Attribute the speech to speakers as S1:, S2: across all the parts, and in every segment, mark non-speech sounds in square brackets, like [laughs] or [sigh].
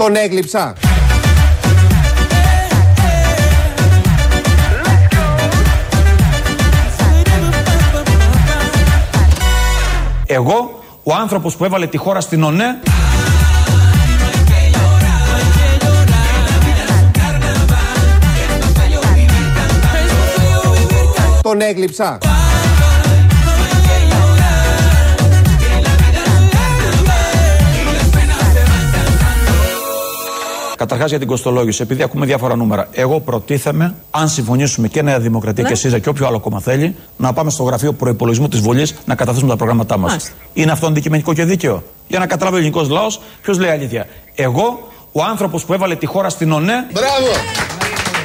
S1: Τον έγλειψα.
S2: Εγώ, ο άνθρωπος που έβαλε τη χώρα στην ΟΝΕ,
S1: Τον έγλειψα.
S2: Καταρχάς για την κοστολόγηση, επειδή ακούμε διάφορα νούμερα. Εγώ προτίθεμαι, αν συμφωνήσουμε και Νέα Δημοκρατία και ΣΥΖΑ και όποιο άλλο κόμμα θέλει, να πάμε στο γραφείο προπολογισμού της Βουλής να καταθέσουμε τα προγράμματά μας. Είναι αυτό αντικειμενικό και δίκαιο; Για να καταλάβει ο ελληνικός λαός, ποιος λέει αλήθεια. Εγώ, ο άνθρωπος που έβαλε τη χώρα στην ΟΝΕ.
S1: Μπράβο.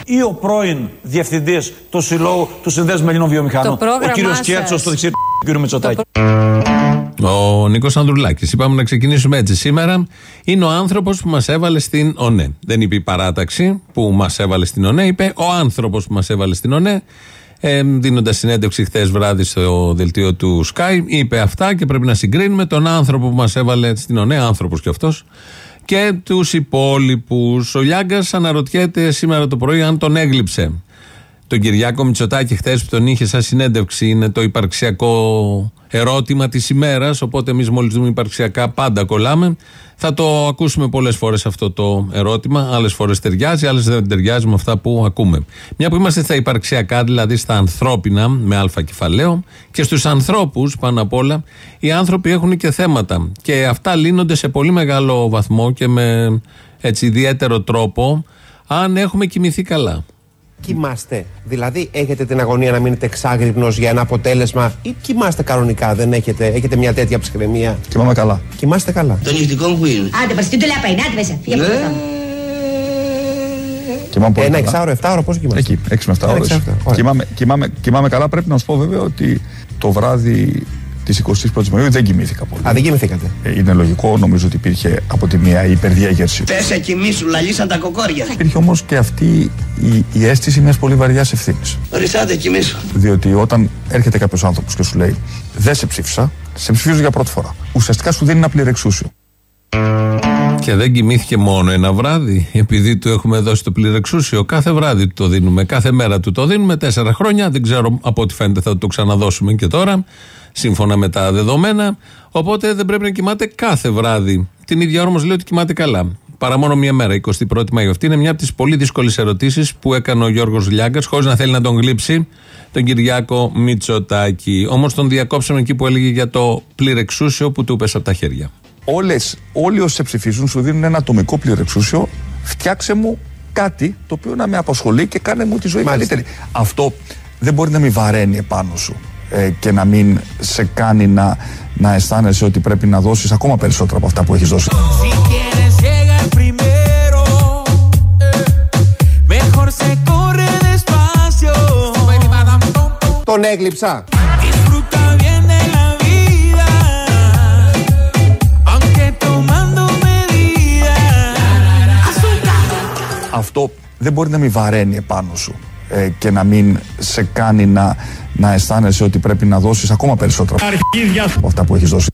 S2: Ή ο πρώην διευθυντής του Συλλόγου του Συνδέσμου Ελλήνων Βιομηχανών, ο κύριος Κέρτσος, στο δεξί του κ. Μητσοτάκη.
S3: Ο Νίκος Ανδρουλάκης. Είπαμε να ξεκινήσουμε έτσι σήμερα. Είναι ο άνθρωπος που μας έβαλε στην ΟΝΕ. Δεν είπε η παράταξη που μας έβαλε στην ΟΝΕ, είπε ο άνθρωπος που μας έβαλε στην ΟΝΕ. Ε, Δίνοντας συνέντευξη χθες βράδυ στο δελτίο του Sky, είπε αυτά και πρέπει να συγκρίνουμε τον άνθρωπο που μας έβαλε στην ΟΝΕ, άνθρωπος κι αυτός, και τους υπόλοιπους. Ο Λιάγκας αναρωτιέται σήμερα το πρωί αν τον έγλειψε. Τον Κυριάκο Μητσοτάκη, χθες που τον είχε σαν συνέντευξη, είναι το υπαρξιακό ερώτημα της ημέρας. Οπότε, εμείς μόλις δούμε υπαρξιακά, πάντα κολλάμε. Θα το ακούσουμε πολλές φορές αυτό το ερώτημα. Άλλες φορές ταιριάζει, άλλες δεν ταιριάζει με αυτά που ακούμε. Μια που είμαστε στα υπαρξιακά, δηλαδή στα ανθρώπινα, με αλφα κεφαλαίο, και στους ανθρώπους πάνω απ' όλα, οι άνθρωποι έχουν και θέματα. Και αυτά λύνονται σε πολύ μεγάλο βαθμό και με έτσι ιδιαίτερο τρόπο, αν έχουμε κοιμηθεί καλά.
S1: Κοιμάστε. Δηλαδή, έχετε την αγωνία να μείνετε εξάγρυπνος για ένα αποτέλεσμα ή κοιμάστε κανονικά. Δεν έχετε, έχετε μια τέτοια ψυχραιμία;
S4: Κοιμάμαι καλά.
S1: Κοιμάστε καλά.
S5: Το νυχτικό μου που είναι.
S6: Άντε, πας τι του λέει πάει, άντε μέσα, φύγε από το θέμα.
S4: Κοιμάμαι πολύ
S1: Ένα
S4: καλά.
S1: εξάωρο, εφτάωρο, πώς κοιμάστε.
S4: Εκεί, 6 με 7
S1: Ένα
S4: ώρες.
S1: εξάωρο, ωραία.
S4: Κοιμάμαι, κοιμάμαι, κοιμάμαι καλά. Πρέπει να σου πω βέβαια ότι το βράδυ τη 21η Μαου δεν κοιμήθηκα πολύ.
S1: Α, δεν κοιμηθήκατε.
S4: Ε, Είναι λογικό, νομίζω ότι υπήρχε από τη μία υπερδιέγερση.
S5: Πες σε κοιμήσου, λαλήσαν τα κοκόρια.
S4: Υπήρχε όμως και αυτή η, η αίσθηση μιας πολύ βαριάς ευθύνης.
S5: Ορισάτε κοιμήσου.
S4: Διότι όταν έρχεται κάποιος άνθρωπος και σου λέει Δεν σε ψήφισα, σε ψηφίζω για πρώτη φορά. Ουσιαστικά σου δίνει ένα πληρεξούσιο.
S3: Και δεν κοιμήθηκε μόνο ένα βράδυ, επειδή του έχουμε δώσει το πληρεξούσιο. Κάθε βράδυ του το δίνουμε, κάθε μέρα του το δίνουμε. Τέσσερα χρόνια. Δεν ξέρω από ό,τι φαίνεται θα το ξαναδώσουμε και τώρα, σύμφωνα με τα δεδομένα. Οπότε δεν πρέπει να κοιμάται κάθε βράδυ. Την ίδια ώρα όμως λέει ότι κοιμάται καλά. Παρά μόνο μία μέρα, 21η Μαου. Αυτή είναι μια από τις πολύ δύσκολες ερωτήσεις που έκανε ο Γιώργος Λιάγκας, χωρίς να θέλει να τον γλύψει, τον Κυριάκο Μητσοτάκη. Όμως τον διακόψαμε εκεί που έλεγε για το πληρεξούσιο που του πέσε από τα χέρια.
S4: Όλες, όλοι όσοι σε ψηφίζουν σου δίνουν ένα ατομικό πληρεξούσιο. Φτιάξε μου κάτι το οποίο να με απασχολεί και κάνε μου τη ζωή
S1: Μάλιστα.
S4: καλύτερη. Αυτό δεν μπορεί να μην βαραίνει επάνω σου ε, και να μην σε κάνει να, να αισθάνεσαι ότι πρέπει να δώσεις ακόμα περισσότερα από αυτά που έχεις δώσει.
S7: Si quieres
S4: Αυτό δεν μπορεί να μην βαραίνει επάνω σου ε, και να μην σε κάνει να, να αισθάνεσαι ότι πρέπει να δώσεις ακόμα περισσότερα από αυτά που έχεις δώσει.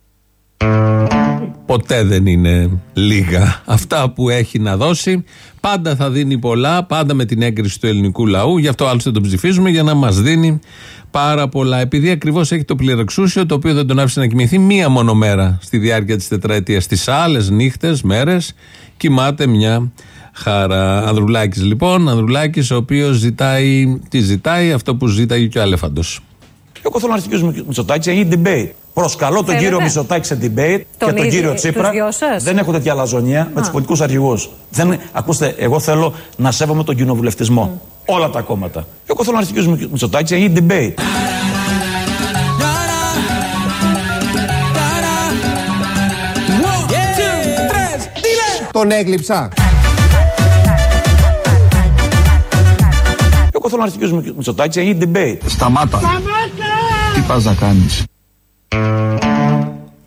S3: Ποτέ δεν είναι λίγα αυτά που έχει να δώσει. Πάντα θα δίνει πολλά, πάντα με την έγκριση του ελληνικού λαού. Γι' αυτό άλλωστε τον ψηφίζουμε για να μας δίνει πάρα πολλά. Επειδή ακριβώς έχει το πληρεξούσιο, το οποίο δεν τον άφησε να κοιμηθεί μία μόνο μέρα στη διάρκεια της τετραετίας. Τις άλλες νύχτες, μέρες, κοιμάται μια χαρά. Ανδρουλάκης λοιπόν, Ανδρουλάκης, ο οποίος ζητάει, τι ζητάει, αυτό που ζήταγε και ο Αλέφαντος.
S2: Εγώ θέλω να αρχίσω με Μητσοτάκης να γίνει debate. Προσκαλώ τον
S8: Θέλετε;
S2: κύριο Μητσοτάκη σε debate
S8: Τον
S2: και τον
S8: ίδιο-
S2: κύριο
S8: τους
S2: Τσίπρα.
S8: δυο σας;
S2: Δεν έχω τέτοια αλαζονία με τους πολιτικούς αρχηγούς. Ακούστε, εγώ θέλω να σέβομαι τον κοινοβουλευτισμό. Όλα τα κόμματα. Εγώ θέλω να αρχίσω με Μητσοτάκης να γίνει debate.
S7: One, two, tres, dile.
S1: Τον έγλειψα.
S2: Θέλω να αρχίσω με Μητσοτάκης να γίνει debate.
S4: Σταμάτα. Τι πας να κάνεις;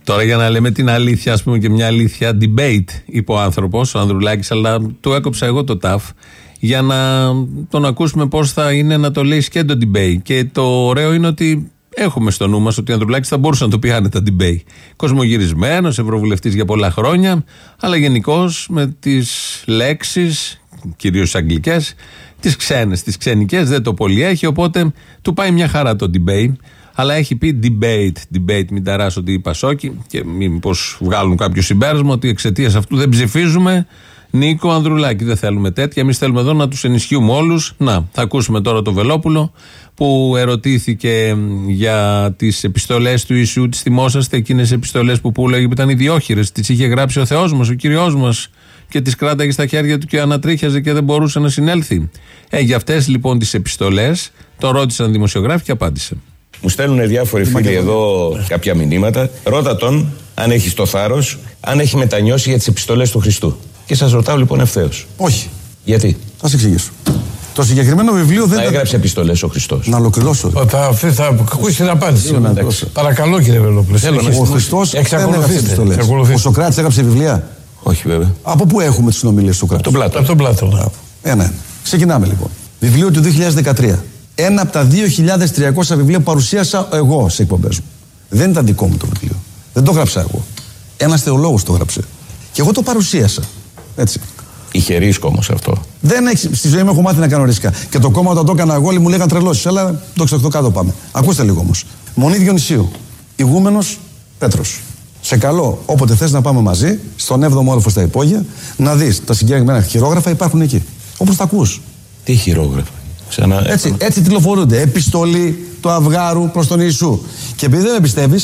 S3: Τώρα για να λέμε την αλήθεια, ας πούμε και μια αλήθεια debate, είπε ο άνθρωπος, ο Ανδρουλάκης, αλλά του έκοψα εγώ το ταφ για να τον ακούσουμε πώς θα είναι να το λέει και το debate. Και το ωραίο είναι ότι έχουμε στο νου μας ότι ο Ανδρουλάκης θα μπορούσε να το πει άνετα debate. Κοσμογυρισμένος, ευρωβουλευτής για πολλά χρόνια, αλλά γενικώς με τις λέξεις, κυρίως αγγλικές, τις ξένες, τις ξενικές δεν το πολύ έχει, οπότε του πάει μια χαρά το debate. Αλλά έχει πει debate, debate, μην ταράσω ότι είπα σόκι και μήπως βγάλουν κάποιο συμπέρασμα ότι εξαιτίας αυτού δεν ψηφίζουμε Νίκο Ανδρουλάκη. Δεν θέλουμε τέτοια. Εμείς θέλουμε εδώ να τους ενισχύουμε όλους. Να, θα ακούσουμε τώρα το Βελόπουλο που ερωτήθηκε για τις επιστολές του Ιησού. Τις θυμόσαστε εκείνες επιστολές που πούλεγε που ήταν ιδιόχειρες. Τις είχε γράψει ο Θεός μας, ο κύριος μας; Και τις κράταγε στα χέρια του και ανατρίχιαζε και δεν μπορούσε να συνέλθει. Ε, για αυτές λοιπόν τις επιστολές το ρώτησαν δημοσιογράφοι και απάντησε.
S9: Μου στέλνουν διάφοροι φίλοι εδώ κάποια μηνύματα. Ρώτα τον αν έχει το θάρρος, αν έχει μετανιώσει για τις επιστολές του Χριστού. Και σας ρωτάω λοιπόν ευθέως.
S10: Όχι.
S9: Γιατί;
S10: Θα σε εξηγήσω. Το συγκεκριμένο βιβλίο δεν.
S9: Θα έγραψε επιστολές ο Χριστός.
S10: Να ολοκληρώσω.
S11: Θα, αυτή θα ακούσει την απάντηση.
S10: Θέλω να ολοκληρώσω.
S11: Παρακαλώ κύριε Βελόπουλο.
S10: Ο Χριστός δεν έγραψε
S11: Εξακολουθείτε.
S10: επιστολέ. Ο
S11: Εξακολουθείτε.
S10: Σοκράτης έγραψε βιβλία.
S9: Όχι βέβαια.
S10: Από πού έχουμε τις συνομιλίες του Σοκράτη.
S9: Τον Πλάτο.
S11: Από τον Πλάτο.
S10: Ένα. Ξεκινάμε λοιπόν. Βιβλίο του 2013. Ένα από τα 2.300 βιβλία που παρουσίασα εγώ σε εκπομπές μου. Δεν ήταν δικό μου το βιβλίο. Δεν το γράψα εγώ. Ένας θεολόγος το γράψε. Και εγώ το παρουσίασα. Έτσι.
S9: Είχε ρίσκο όμως αυτό.
S10: Δεν έχει, στη ζωή μου έχω μάθει να κάνω ρίσκα. Και το κόμμα όταν το έκανα εγώ, όλοι μου λέγανε τρελώσεις. Αλλά το ξέρω κάτω πάμε. Ακούστε λίγο όμως. Μονή Διονυσίου. Ηγούμενος Πέτρος. Σε καλό, όποτε θες να πάμε μαζί, στον 7ο όροφο στα υπόγεια, να δεις τα συγκεκριμένα χειρόγραφα υπάρχουν εκεί. Όπως τα ακούς.
S9: Τι χειρόγραφα. Ξανά.
S10: Έτσι, έτσι τηλεφορούνται. Επιστολή του Αυγάρου προς τον Ιησού. Και επειδή δεν με πιστεύει,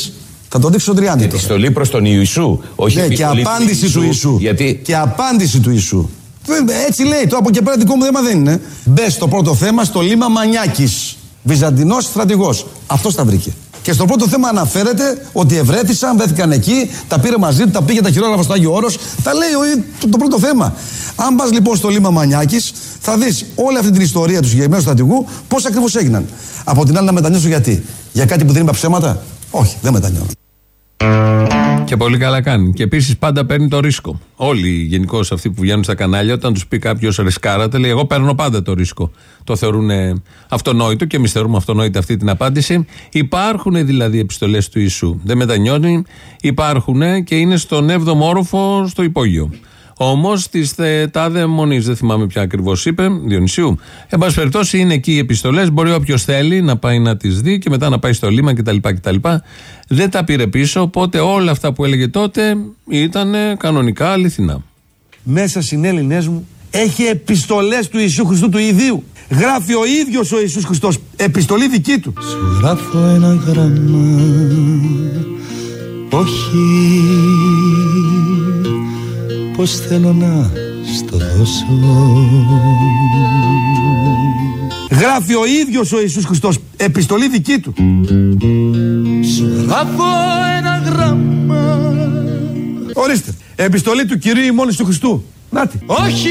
S10: θα το δείξω στον Τριάντη. τώρα.
S9: Επιστολή προς τον Ιησού. Όχι
S10: Ναι, και
S9: επιστολή
S10: απάντηση του Ιησού.
S9: Γιατί
S10: Και απάντηση του Ιησού. Ε, Έτσι λέει, το από και πέρα δικό μου θέμα δεν είναι. Μπες στο πρώτο θέμα στο λίμα Μανιάκης. Βυζαντινός στρατηγός. Αυτός τα βρήκε. Και στο πρώτο θέμα αναφέρεται ότι ευρέθησαν, βρέθηκαν εκεί, τα πήρε μαζί του, τα πήγε τα χειρόγραφα στο Άγιο Όρος. Τα λέει ο- το, το πρώτο θέμα. Αν πας λοιπόν στο λίμα Μανιάκης, θα δεις όλη αυτή την ιστορία του συγκεκριμένου στρατηγού, πώς ακριβώς έγιναν. Από την άλλη να μετανιώσω γιατί. Για κάτι που δεν είπα ψέματα; Όχι, δεν μετανιώνω.
S3: Και πολύ καλά κάνει. Και επίσης πάντα παίρνει το ρίσκο. Όλοι γενικώς αυτοί που βγαίνουν στα κανάλια, όταν τους πει κάποιος ρισκάρατε, λέει: Εγώ παίρνω πάντα το ρίσκο. Το θεωρούν ε, αυτονόητο και εμείς θεωρούμε αυτονόητη αυτή την απάντηση. Υπάρχουν δηλαδή επιστολές του Ιησού. Δεν μετανιώνει. Υπάρχουν και είναι στον 7ο όροφο στο υπόγειο. Όμως της τάδε μονής, δεν θυμάμαι ποια ακριβώς είπε, Διονυσίου. Εν πάση περιπτώσει είναι εκεί οι επιστολές. Μπορεί όποιος θέλει να πάει να τις δει και μετά να πάει στο λίμα κτλ. κτλ. Δεν τα πήρε πίσω, οπότε όλα αυτά που έλεγε τότε ήταν κανονικά αληθινά.
S12: μέσα συνέλληνές μου έχει επιστολές του Ιησού Χριστού του Ιδίου. Γράφει ο ίδιος ο Ιησούς Χριστός επιστολή δική του.
S13: Σου γράφω ένα γράμμα Όχι Πως θέλω να στο δώσω
S12: Γράφει ο ίδιος ο Ιησούς Χριστός επιστολή δική του.
S13: Σου γράφω ένα γράμμα
S12: Ορίστε. Επιστολή του Κυρίου ημών του Χριστού. Νάτι.
S13: Όχι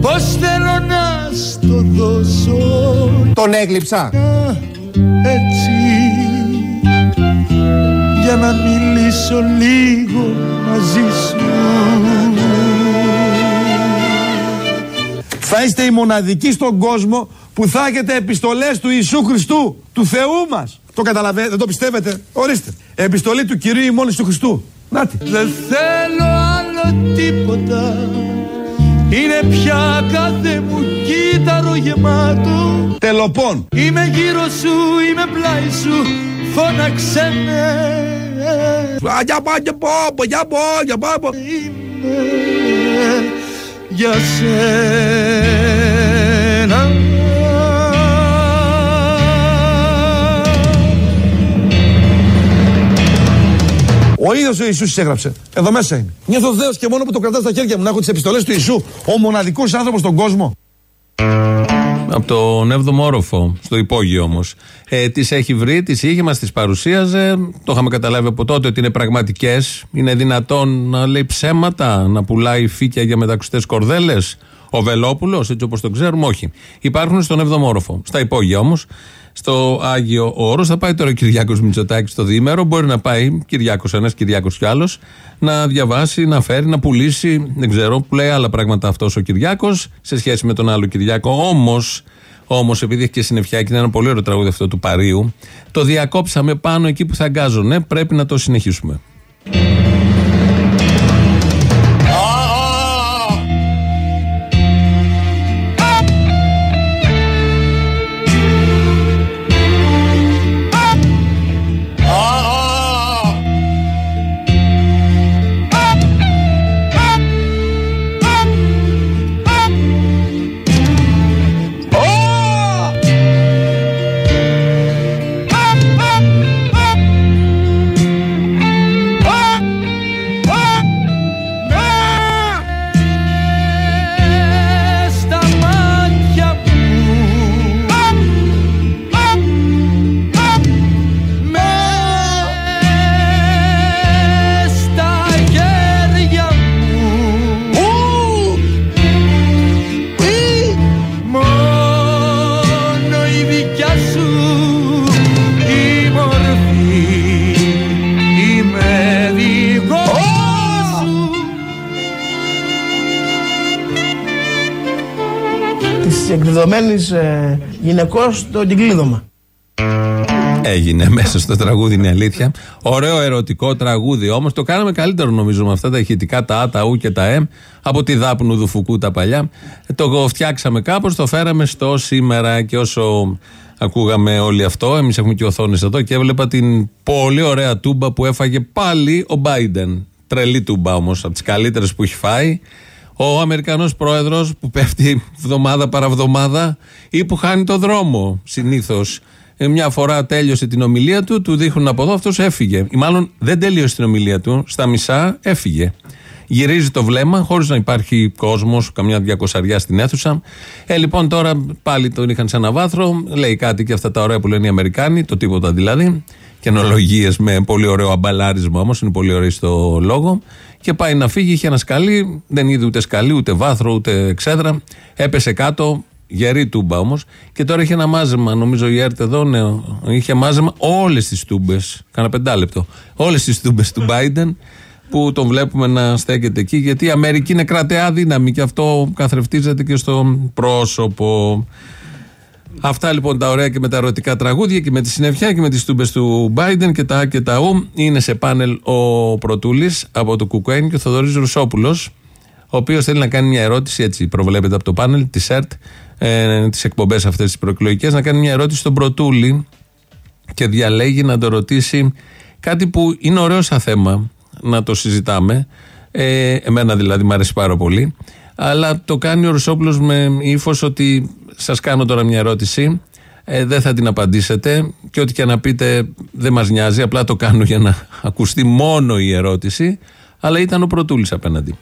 S13: Πως θέλω να στο δώσω
S1: Τον έγλειψα.
S13: έτσι για να μιλήσω λίγο μαζί σου
S12: Θα είστε οι μοναδικοί στον κόσμο που θα έχετε επιστολές του Ιησού Χριστού, του Θεού μας. Το καταλαβαίνετε, δεν το πιστεύετε; Ορίστε. Επιστολή του Κυρίου ημών του Χριστού. Νάτι.
S13: Δεν θέλω άλλο τίποτα Είναι πια κάθε μου κύτταρο γεμάτο
S12: Τελοπών.
S13: Είμαι γύρω σου, είμαι πλάι σου Φώναξε με
S12: Α, Για πάω, για πάω, για πάω, για πάω.
S13: Είμαι για σένα
S12: Ο ίδιος ο Ιησούς έγραψε. Εδώ μέσα είναι. Νιώθω δέος και μόνο που το κρατάς στα χέρια μου να έχω τις επιστολές του Ιησού. Ο μοναδικός άνθρωπος στον κόσμο.
S3: Από τον 7ο όροφο, στο υπόγειο όμως. Ε, τις έχει βρει, τις είχε, μας τις παρουσίαζε. Το είχαμε καταλάβει από τότε ότι είναι πραγματικές. Είναι δυνατόν να λέει ψέματα, να πουλάει φύκια για μετακουστέ κορδέλες. Ο Βελόπουλος, έτσι όπως τον ξέρουμε, όχι. Υπάρχουν στον 7ο όροφο. Στα υπόγεια όμως, στο Άγιο Όρος, θα πάει τώρα ο Κυριάκος Μητσοτάκης στο διήμερο. Μπορεί να πάει Κυριάκος ένας, Κυριάκος κι άλλος, να διαβάσει, να φέρει, να πουλήσει. Δεν ξέρω, που λέει άλλα πράγματα αυτός ο Κυριάκος σε σχέση με τον άλλο Κυριάκο. Όμως, Όμως, επειδή έχει και συννεφιά και είναι ένα πολύ ωραίο τραγούδι αυτό του Παρίου, το διακόψαμε πάνω εκεί που θα αγκάζωνε. Πρέπει να το συνεχίσουμε.
S14: Ε, γυναικός το κλείδωμα.
S3: Έγινε μέσα στο τραγούδι, είναι αλήθεια. Ωραίο ερωτικό τραγούδι όμως. Το κάναμε καλύτερο νομίζω με αυτά τα ηχητικά, τα Α, τα Ου και τα Ε, από τη Δάπνου Δουφουκού τα παλιά. Το φτιάξαμε κάπως, το φέραμε στο σήμερα και όσο ακούγαμε όλοι αυτό, εμείς έχουμε και οθόνες εδώ και έβλεπα την πολύ ωραία τούμπα που έφαγε πάλι ο Biden. Τρελή τούμπα όμως, από τις καλύτερες που έχει φάει. Ο Αμερικανός πρόεδρος που πέφτει βδομάδα παραβδομάδα ή που χάνει το δρόμο συνήθως. Μια φορά τέλειωσε την ομιλία του, του δείχνουν από εδώ, αυτός έφυγε. Ή μάλλον δεν τέλειωσε την ομιλία του, στα μισά έφυγε. Γυρίζει το βλέμμα, χωρίς να υπάρχει κόσμος, καμιά διακοσαριά στην αίθουσα. Ε, λοιπόν, τώρα πάλι τον είχαν σε ένα βάθρο. Λέει κάτι και αυτά τα ωραία που λένε οι Αμερικάνοι, το τίποτα δηλαδή. Καινολογίες με πολύ ωραίο αμπαλάρισμα όμως, είναι πολύ ωραίο στο λόγο. Και πάει να φύγει, είχε ένα σκαλί, δεν είδε ούτε σκαλί, ούτε βάθρο, ούτε εξέδρα. Έπεσε κάτω, γερή τούμπα όμως. Και τώρα είχε ένα μάζεμα, νομίζω η ΕΡΤ εδώ, ναι, είχε μάζεμα όλες τις τούμπες. Κάνα πεντάλεπτο. Όλες τις τούμπες του Biden που τον βλέπουμε να στέκεται εκεί, γιατί η Αμερική είναι κρατεά δύναμη και αυτό καθρεφτίζεται και στο πρόσωπο. Αυτά λοιπόν τα ωραία και με τα ερωτικά τραγούδια και με τη συννεφιά και με τις τούμπες του Biden και τα Α και τα Ου. Είναι σε πάνελ ο Πρωτούλης από το Κουκουέν και ο Θοδωρής Ρουσόπουλος, ο οποίος θέλει να κάνει μια ερώτηση, έτσι προβλέπεται από το πάνελ της ΕΡΤ, ε, τις εκπομπές αυτές τις προεκλογικές, να κάνει μια ερώτηση στον Πρωτούλη και διαλέγει να το ρωτήσει κάτι που είναι ωραίο σαν θέμα να το συζητάμε. Ε, εμένα δηλαδή μου αρέσει πάρα πολύ. Αλλά το κάνει ο Ρουσόπουλος με ύφος ότι σας κάνω τώρα μια ερώτηση. Ε, δεν θα την απαντήσετε και ό,τι και να πείτε δεν μας νοιάζει. Απλά το κάνω για να [laughs] ακουστεί μόνο η ερώτηση. Αλλά ήταν ο Πρωτούλης απέναντι.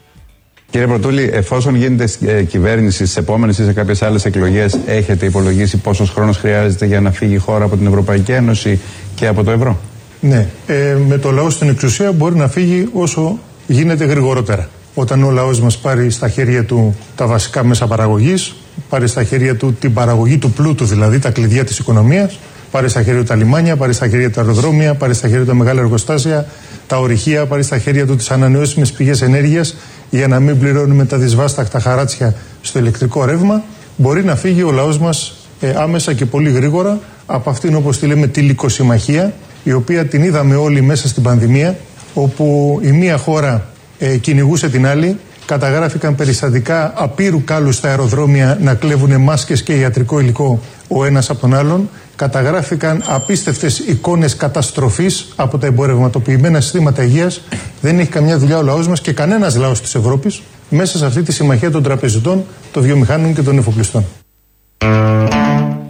S15: Κύριε Πρωτούλη, εφόσον γίνεται ε, κυβέρνηση στις επόμενες ή σε κάποιες άλλες εκλογές, έχετε υπολογίσει πόσος χρόνος χρειάζεται για να φύγει η χώρα από την Ευρωπαϊκή Ένωση και από το ευρώ;
S16: Ναι, ε, με το λαό στην εξουσία μπορεί να φύγει όσο γίνεται γρηγορότερα. Όταν ο λαός μας πάρει στα χέρια του τα βασικά μέσα παραγωγής, πάρει στα χέρια του την παραγωγή του πλούτου, δηλαδή τα κλειδιά της οικονομίας, πάρει στα χέρια του τα λιμάνια, πάρει στα χέρια του τα αεροδρόμια, πάρει στα χέρια του τα μεγάλα εργοστάσια, τα ορυχεία, πάρει στα χέρια του τις ανανεώσιμες πηγές ενέργειας για να μην πληρώνουμε τα δυσβάσταχτα χαράτσια στο ηλεκτρικό ρεύμα, μπορεί να φύγει ο λαός μας ε, άμεσα και πολύ γρήγορα από αυτήν όπως τη λέμε τη λικοσυμμαχία, η οποία την είδαμε όλοι μέσα στην πανδημία, όπου η μία χώρα ε, κυνηγούσε την άλλη, καταγράφηκαν περιστατικά απείρου κάλου στα αεροδρόμια να κλέβουν μάσκες και ιατρικό υλικό ο ένας από τον άλλον, καταγράφηκαν απίστευτες εικόνες καταστροφής από τα εμπορευματοποιημένα συστήματα υγείας. Δεν έχει καμιά δουλειά ο λαός μας και κανένας λαός της Ευρώπης μέσα σε αυτή τη συμμαχία των τραπεζιτών, των βιομηχάνων και των εφοπλιστών.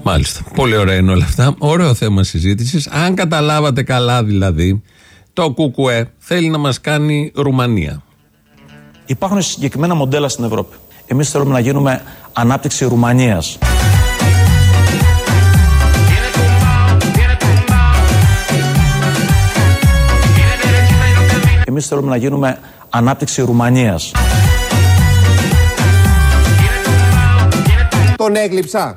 S3: Μάλιστα. Πολύ ωραία είναι όλα αυτά. Ωραίο θέμα συζήτησης. Αν καταλάβατε καλά δηλαδή, το ΚΚΕ θέλει να μας κάνει Ρουμανία.
S17: Υπάρχουν συγκεκριμένα μοντέλα στην Ευρώπη. Εμείς θέλουμε να γίνουμε ανάπτυξη Ρουμανίας. Εμείς θέλουμε να γίνουμε ανάπτυξη Ρουμανίας.
S1: Τον έγλειψα.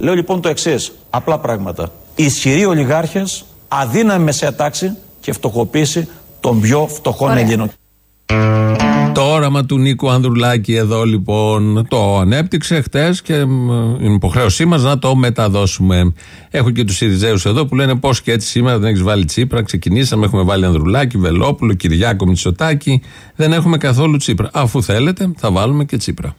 S17: Λέω λοιπόν το εξής: απλά πράγματα. Οι ισχυροί ολιγάρχες, αδύναμη μεσαία τάξη και φτωχοποίηση των πιο φτωχών
S6: Ωραία.
S17: Ελλήνων.
S3: Το όραμα του Νίκου Ανδρουλάκη εδώ λοιπόν το ανέπτυξε χτες και είναι υποχρέωσή μας να το μεταδώσουμε. Έχω και τους Σιριζέους εδώ που λένε πώς και έτσι σήμερα δεν έχεις βάλει Τσίπρα. Ξεκινήσαμε, έχουμε βάλει Ανδρουλάκη, Βελόπουλο, Κυριάκο, Μητσοτάκη. Δεν έχουμε καθόλου Τσίπρα. Αφού θέλετε, θα βάλουμε και Τσίπρα.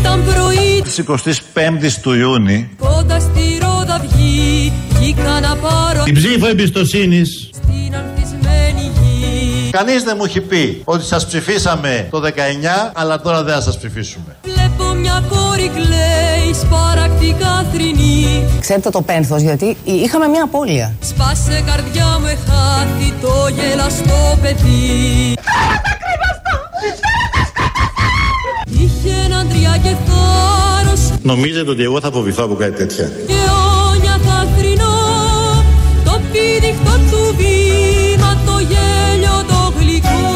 S18: Ήταν πρωί.
S19: Της 25ης του Ιούνιου.
S18: Κοντά στη Ρόδα βγει Βγήκα να πάρω
S19: την ψήφο εμπιστοσύνης.
S18: στην ανθισμένη γη.
S19: Κανείς δεν μου έχει πει ότι σας ψηφίσαμε το 19 αλλά τώρα δεν θα σας ψηφίσουμε.
S18: Βλέπω μια κόρη κλαίει σπαρακτικά θρηνή.
S20: Ξέρετε το πένθος γιατί είχαμε μια απώλεια.
S18: Σπάσε καρδιά μου εχάθη το γελαστό παιδί. Είχε και θάρρος
S19: Νομίζετε ότι εγώ θα φοβηθώ από κάτι τέτοια;
S18: και όνια θα θρηνώ Το πήδηχτο του βήμα το γέλιο το γλυκό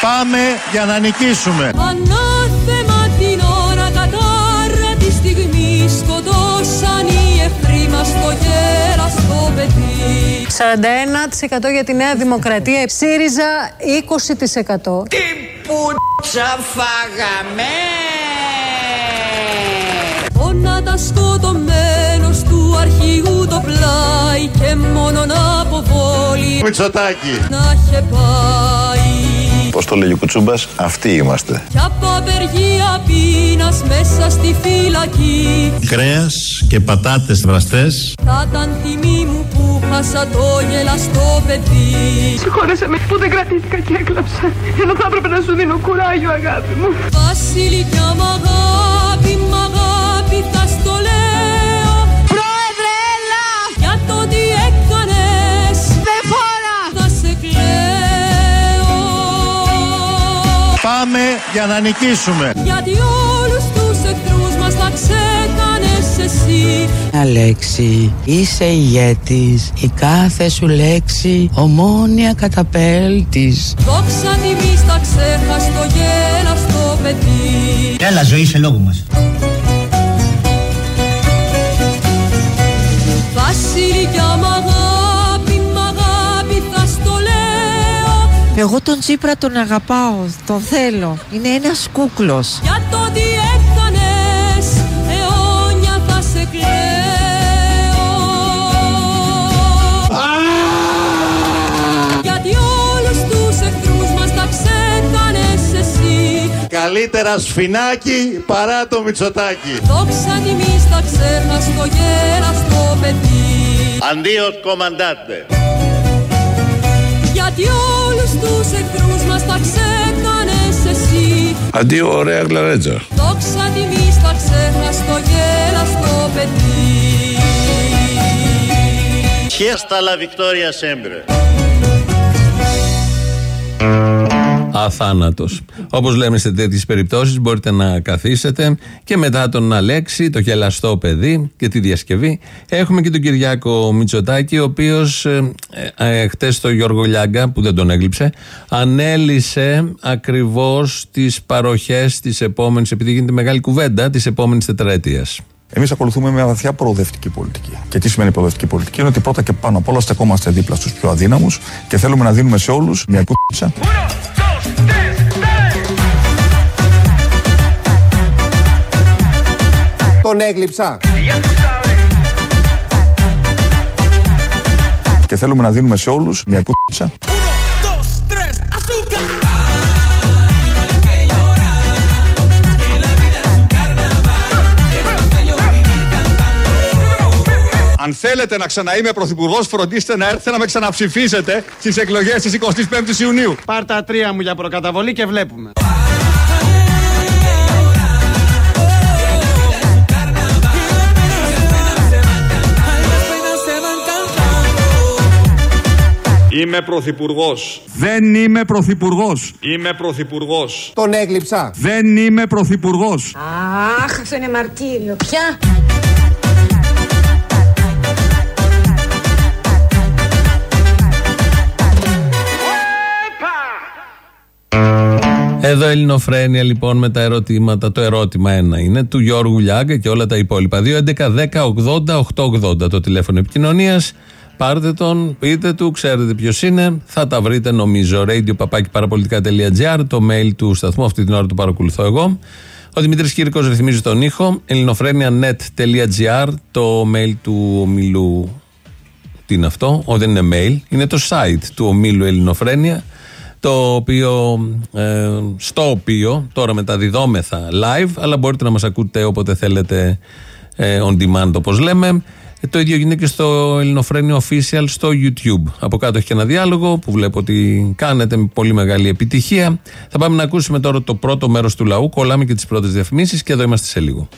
S19: Πάμε για να νικήσουμε.
S18: Ανάθεμα την ώρα κατάρα τη στιγμή σκοτώσαν οι εχθροί μας το γέραστο παιδί
S21: 41% για τη Νέα Δημοκρατία, ΣΥΡΙΖΑ 20%.
S18: Τι πουτσα φάγαμε Όνατα σκοτωμένος του αρχηγού το πλάι και μόνον από βόλη
S19: Μητσοτάκη.
S18: να είχε πάει
S19: Πώς το λέγει ο Κουτσούμπας, αυτοί είμαστε.
S18: Κι από απεργία πείνας μέσα στη φυλακή
S19: Κρέας και πατάτες βραστές.
S18: Θα ήταν τιμή μου που χάσα το γελαστό παιδί
S22: Συγχώρεσαι με που δεν κρατήθηκα και έκλαψα. Ενώ θα έπρεπε να σου δίνω κουράγιο, αγάπη μου.
S18: Βασιλικιά μ' αγάπη, μ' αγάπη θα στο λέω
S22: Πρόεδρε, έλα!
S18: Για το τι έκανες
S22: Δεν φορά!
S18: θα σε κλαίω
S19: Πάμε για να νικήσουμε.
S18: Γιατί όλους τους εχθρούς μας θα ξέκανες εσύ
S20: Αλέξη, είσαι ηγέτης, η κάθε σου λέξη ομόνια καταπέλτης.
S18: Δόξα τιμή στα ξέχαστο γέλαστο παιδί
S5: Έλα ζωή σε λόγο μας.
S18: Βασιλικιά μ' αγάπη, μ' αγάπη θα στο λέω
S21: Εγώ τον Τσίπρα τον αγαπάω, τον θέλω. Είναι ένας κούκλος.
S18: Για το τι
S19: Καλύτερα σφινάκι παρά το Μητσοτάκη.
S18: Δόξα τιμή στα ξέχαστο γέραστο παιδί
S19: Αντίο κομμαντάτε.
S18: Γιατί όλους τους εχθρούς μας τα ξέκανες εσύ
S11: Αντίο ωραία γλαρέτζα.
S18: Δόξα τιμή στα ξέχαστο γέλαστο παιδί
S19: Χέστα la Victoria sempre.
S3: Αθάνατος. Όπως λέμε σε τέτοιες περιπτώσεις, μπορείτε να καθίσετε και μετά τον Αλέξη, το γελαστό παιδί και τη διασκευή, έχουμε και τον Κυριάκο Μητσοτάκη, ο οποίος ε, ε, χτες το Γιώργο Λιάγκα, που δεν τον έγλειψε, ανέλησε ακριβώς τις παροχές της επόμενης, επειδή γίνεται μεγάλη κουβέντα, της επόμενης τετραετίας.
S4: Εμείς ακολουθούμε μια βαθιά προοδευτική πολιτική. Και τι σημαίνει προοδευτική πολιτική, Είναι ότι πρώτα και πάνω απ' όλα στεκόμαστε δίπλα στους πιο αδύναμους και θέλουμε να δίνουμε σε όλους μια κούτσα.
S1: Τον έγλειψα.
S4: Και θέλουμε να δίνουμε σε όλους μια κούτσα.
S12: Αν θέλετε να ξαναείμαι πρωθυπουργός, φροντίστε να έρθετε να με ξαναψηφίσετε στις εκλογές της 25η Ιουνίου.
S14: Πάρ τα τρία μου για προκαταβολή και βλέπουμε.
S12: Είμαι πρωθυπουργός. Δεν είμαι πρωθυπουργός. Είμαι πρωθυπουργός.
S1: Τον έγλειψα.
S12: Δεν είμαι πρωθυπουργός.
S21: Αχ, αυτό είναι μαρτύριο. Ποια;
S3: Εδώ Ελληνοφρένια λοιπόν με τα ερωτήματα. Το ερώτημα ένα είναι του Γιώργου Λιάγκα και όλα τα υπόλοιπα. 2, 11, 10, 80, 880 το τηλέφωνο επικοινωνίας. Πάρτε τον, πείτε του, ξέρετε ποιος είναι. Θα τα βρείτε νομίζω. Radio Το mail του σταθμού, αυτή την ώρα το παρακολουθώ εγώ. Ο Δημήτρης Κύρκος ρυθμίζει τον ήχο. ελληνοφρένια.net.gr Το mail του ομιλού. Τι είναι αυτό, ο, δεν είναι mail, είναι το site του ομίλου Ελληνοφρένια το οποίο, ε, στο οποίο τώρα μεταδιδόμεθα live, αλλά μπορείτε να μας ακούτε όποτε θέλετε ε, on demand όπως λέμε. Ε, το ίδιο γίνεται και στο Ελληνοφρένιο Official στο YouTube. Από κάτω έχει και ένα διάλογο που βλέπω ότι κάνετε με πολύ μεγάλη επιτυχία. Θα πάμε να ακούσουμε τώρα το πρώτο μέρος του λαού. Κολλάμε και τις πρώτες διαφημίσεις και εδώ είμαστε σε λίγο.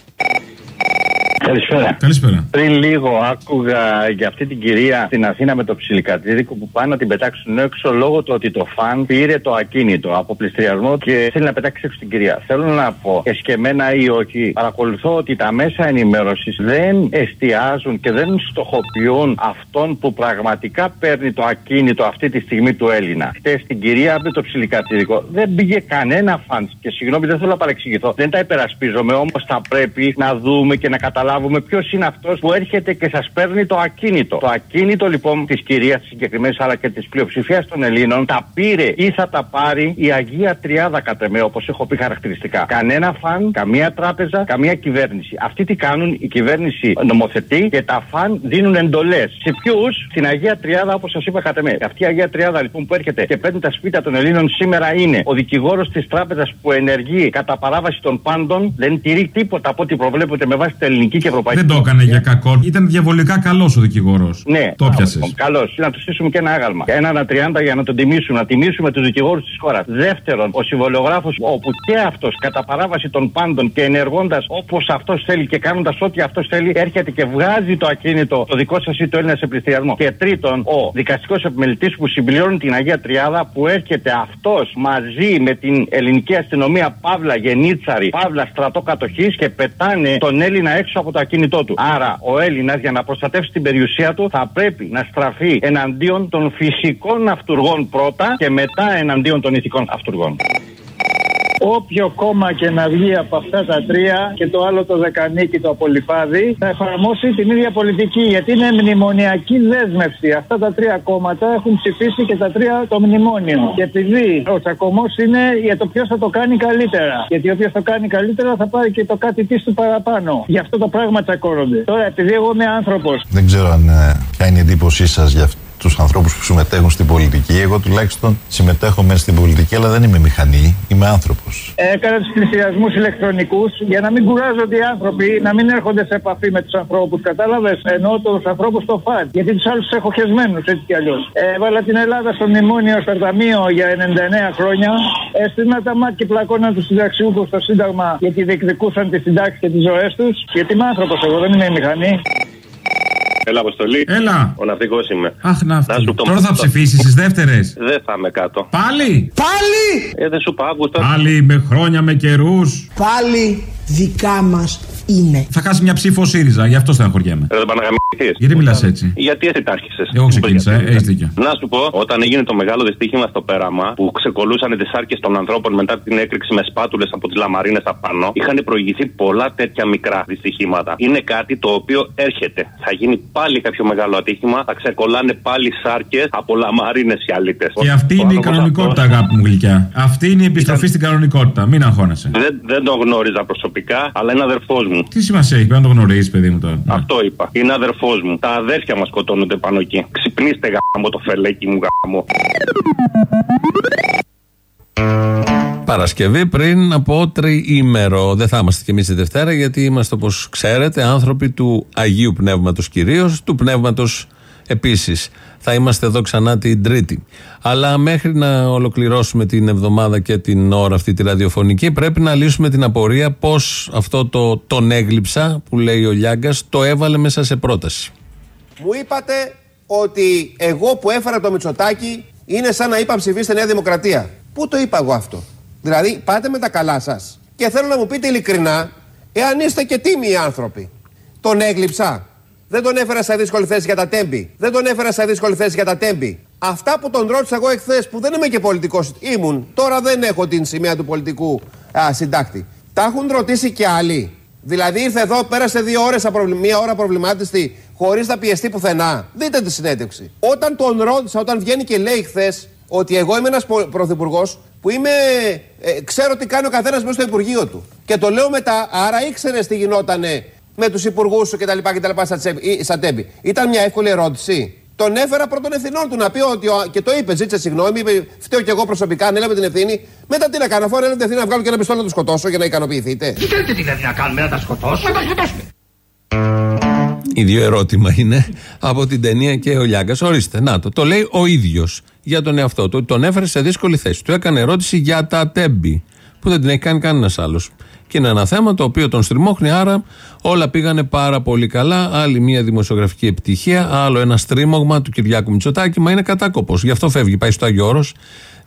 S23: Καλησπέρα.
S3: Καλησπέρα.
S23: Πριν λίγο άκουγα για αυτή την κυρία στην Αθήνα με το ψιλικατζίδικο που πάνε να την πετάξουν έξω λόγω του ότι το φαν πήρε το ακίνητο από πληστριασμό και θέλει να πετάξει έξω την κυρία. Θέλω να πω, εσκεμένα ή όχι, παρακολουθώ ότι τα μέσα ενημέρωσης δεν εστιάζουν και δεν στοχοποιούν αυτόν που πραγματικά παίρνει το ακίνητο αυτή τη στιγμή του Έλληνα. Χθε την κυρία με το ψιλικατζίδικο δεν πήγε κανένα φαν και συγγνώμη δεν θέλω να παρεξηγηθώ. Δεν τα υπερασπίζομαι όμως θα πρέπει να δούμε και να καταλάβουμε καταλάβουμε ποιος είναι αυτός που έρχεται και σας παίρνει το ακίνητο. Το ακίνητο λοιπόν της κυρίας της συγκεκριμένης αλλά και της πλειοψηφίας των Ελλήνων τα πήρε ή θα τα πάρει η Αγία Τριάδα κατά με, όπως έχω πει χαρακτηριστικά. Κανένα φαν, καμία τράπεζα, καμία κυβέρνηση. Αυτοί τι κάνουν, η κυβέρνηση νομοθετεί και τα φαν δίνουν εντολές. Σε ποιους, στην Αγία Τριάδα, όπως σας είπα κατά με. Αυτή η Αγία Τριάδα λοιπόν που έρχεται και παίρνει τα σπίτια των Ελλήνων σήμερα είναι ο δικηγόρος της τράπεζας που ενεργεί κατά παράβαση των πάντων, δεν τηρεί τίποτα από ό,τι προβλέπεται με βάση την ελληνική και ευρωπαϊκή.
S17: Δεν το έκανε για κακό. Ήταν διαβολικά καλός ο δικηγόρος.
S23: Ναι,
S17: το πιασε.
S23: Καλό. Να του στήσουμε και ένα άγαλμα. Ένα ανά 30 για να τον τιμήσουμε. Να τιμήσουμε τους δικηγόρους της χώρας. Δεύτερον, ο συμβολιογράφο, όπου και αυτός κατά παράβαση των πάντων και ενεργώντας όπως αυτός θέλει και κάνοντας ό,τι αυτός θέλει, έρχεται και βγάζει το ακίνητο το δικό σας ή το Έλληνας σε πληστηριασμό. Και τρίτον, ο δικαστικός επιμελητής που συμπληρώνει την Αγία Τριάδα που έρχεται αυτός μαζί με την ελληνική αστυνομία Παύλα Γενίτσαρη, Παύλα στρατό κατοχής και πετάνε τον Έλληνα έξω από το ακίνητό του. Άρα ο Έλληνας για να προστατεύσει την περιουσία του θα πρέπει να στραφεί εναντίον των φυσικών αυτούργων πρώτα και μετά εναντίον των ηθικών αυτούργων.
S24: Όποιο κόμμα και να βγει από αυτά τα τρία και το άλλο το δεκανίκι το απολυπάδι θα εφαρμόσει την ίδια πολιτική γιατί είναι μνημονιακή δέσμευση. Αυτά τα τρία κόμματα έχουν ψηφίσει και τα τρία το μνημόνιο. Και επειδή ο τσακωμός είναι για το ποιος θα το κάνει καλύτερα. Γιατί όποιος το κάνει καλύτερα θα πάρει και το κάτι της του παραπάνω. Γι' αυτό το πράγμα τσακώνονται. Τώρα επειδή εγώ είμαι άνθρωπος.
S15: Δεν ξέρω αν ε, ποια είναι η εντύπωσή σας για αυτό τους ανθρώπους που συμμετέχουν στην πολιτική. Εγώ τουλάχιστον συμμετέχω μέσα στην πολιτική, αλλά δεν είμαι μηχανή, είμαι άνθρωπος.
S24: Έκανα του πλησιασμούς ηλεκτρονικούς για να μην κουράζονται οι άνθρωποι, να μην έρχονται σε επαφή με τους ανθρώπους. Κατάλαβες, ενώ τους ανθρώπους στο φαν. Γιατί τους άλλους έχω χεσμένους έτσι κι αλλιώς. Έβαλα την Ελλάδα στο μνημόνιο, στο ταμείο για 99 χρόνια. Έστεινα τα μάτια και πλακώνα τους συνταξιούχου στο Σύνταγμα γιατί διεκδικούσαν τη συντάξη και τις ζωές τους. Γιατί είμαι άνθρωπος, εγώ δεν είμαι μηχανή.
S25: Έλα, Αποστολή.
S17: Έλα.
S25: Ο ναυτικός είμαι.
S17: Αχ, ναυτικό. Τώρα θα ψηφίσεις στι δεύτερες.
S25: Δεν θα είμαι κάτω.
S17: Πάλι!
S24: Πάλι!
S25: Ε, δεν σου πάω,
S17: Πάλι με χρόνια, με καιρούς.
S24: Πάλι δικά μας είναι.
S17: Θα χάσει μια ψήφο ΣΥΡΙΖΑ, γι' αυτό στεναχωριέμαι.
S25: Δεν πάνε να
S17: Γιατί μιλάς έτσι;
S25: Γιατί έτσι τα άρχισες;
S17: Εγώ ξεκίνησα, ε, έχεις δίκιο.
S25: Να σου πω, όταν έγινε το μεγάλο δυστύχημα στο πέραμα που ξεκολούσαν τις άρκες των ανθρώπων μετά την έκρηξη με σπάτουλες από τις λαμαρίνες απάνω, είχαν προηγηθεί πολλά τέτοια μικρά δυστυχήματα. Είναι κάτι το οποίο έρχεται. Θα γίνει πάλι κάποιο μεγάλο ατύχημα, θα ξεκολλάνε πάλι σάρκε από λαμαρίνες οι αλήτες.
S17: Και αυτή είναι η κανονικότητα, αγάπη μου γλυκιά. Αυτή είναι η επιστροφή στην κανονικότητα. Μην αγχώνεσαι.
S25: Δεν, δεν τον γνώριζα προσωπικά, αλλά είναι αδερφός μου.
S17: Τι σημασία έχει, πρέπει να το γνωρίζεις, παιδί μου τώρα.
S25: Αυτό είπα. Είναι αδερφός μου. Τα αδέρφια μας σκοτώνονται πάνω εκεί. Ξυπνήστε γάμο το φελέκι μου γάμο.
S3: Παρασκευή πριν από τριήμερο. Δεν θα είμαστε κι εμείς τη Δευτέρα, γιατί είμαστε, όπως ξέρετε, άνθρωποι του Αγίου Πνεύματος κυρίως, του Πνεύματος επίσης. Θα είμαστε εδώ ξανά την Τρίτη. Αλλά μέχρι να ολοκληρώσουμε την εβδομάδα και την ώρα αυτή τη ραδιοφωνική, πρέπει να λύσουμε την απορία πώς αυτό το τον έγλειψα που λέει ο Λιάγκας το έβαλε μέσα σε πρόταση.
S1: Μου είπατε ότι εγώ που έφερα το Μητσοτάκι είναι σαν να είπα ψηφίστε Νέα Δημοκρατία. Πού το είπα εγώ αυτό; Δηλαδή, πάτε με τα καλά σας και θέλω να μου πείτε ειλικρινά, εάν είστε και τίμοι άνθρωποι. Τον έγλειψα. Δεν τον έφερα σε δύσκολη θέση για τα τέμπη. Δεν τον έφερα σε δύσκολη θέση για τα τέμπη. Αυτά που τον ρώτησα εγώ εχθές, που δεν είμαι και πολιτικός, ήμουν. Τώρα δεν έχω την σημαία του πολιτικού α, συντάκτη. Τα έχουν ρωτήσει και άλλοι. Δηλαδή ήρθε εδώ, πέρασε δύο ώρες, μία ώρα προβλημάτιστη, χωρίς να πιεστεί πουθενά. Δείτε τη συνέντευξη. Όταν τον ρώτησα, όταν βγαίνει και λέει χθες ότι εγώ είμαι ένας πρωθυπουργός που είμαι, ε, ξέρω τι κάνει ο καθένας μέσα στο Υπουργείο του. Και το λέω μετά, άρα ήξερες τι γινότανε με τους υπουργούς σου κτλ. κτλ στα τέμπη. Ήταν μια εύκολη ερώτηση. Τον έφερα πρώτον ευθυνών του να πει ότι. Και το είπε, ζήτησε συγγνώμη, είπε, φταίω κι εγώ προσωπικά, ανέλαβε την ευθύνη. Μετά τι να κάνω, αφού ανέλαβε την ευθύνη να βγάλω και ένα πιστόλι να του σκοτώσω για να ικανοποιηθείτε.
S26: Τι θέλετε δηλαδή να κάνουμε, να τα σκοτώσουμε, να τα σκοτώσουμε.
S3: Ίδιο ερώτημα είναι από την ταινία και ο Λιάγκας. Ορίστε, να το. Το λέει ο ίδιος για τον εαυτό του. Τον έφερε σε δύσκολη θέση. Του έκανε ερώτηση για τα τέμπη, που δεν την έχει κάνει κανένας άλλος. Και είναι ένα θέμα το οποίο τον στριμώχνει, άρα όλα πήγανε πάρα πολύ καλά. Άλλη μια δημοσιογραφική επιτυχία, άλλο ένα στρίμωγμα του Κυριάκου Μητσοτάκη, μα είναι κατάκοπος. Γι' αυτό φεύγει, πάει στο Άγιο Όρος,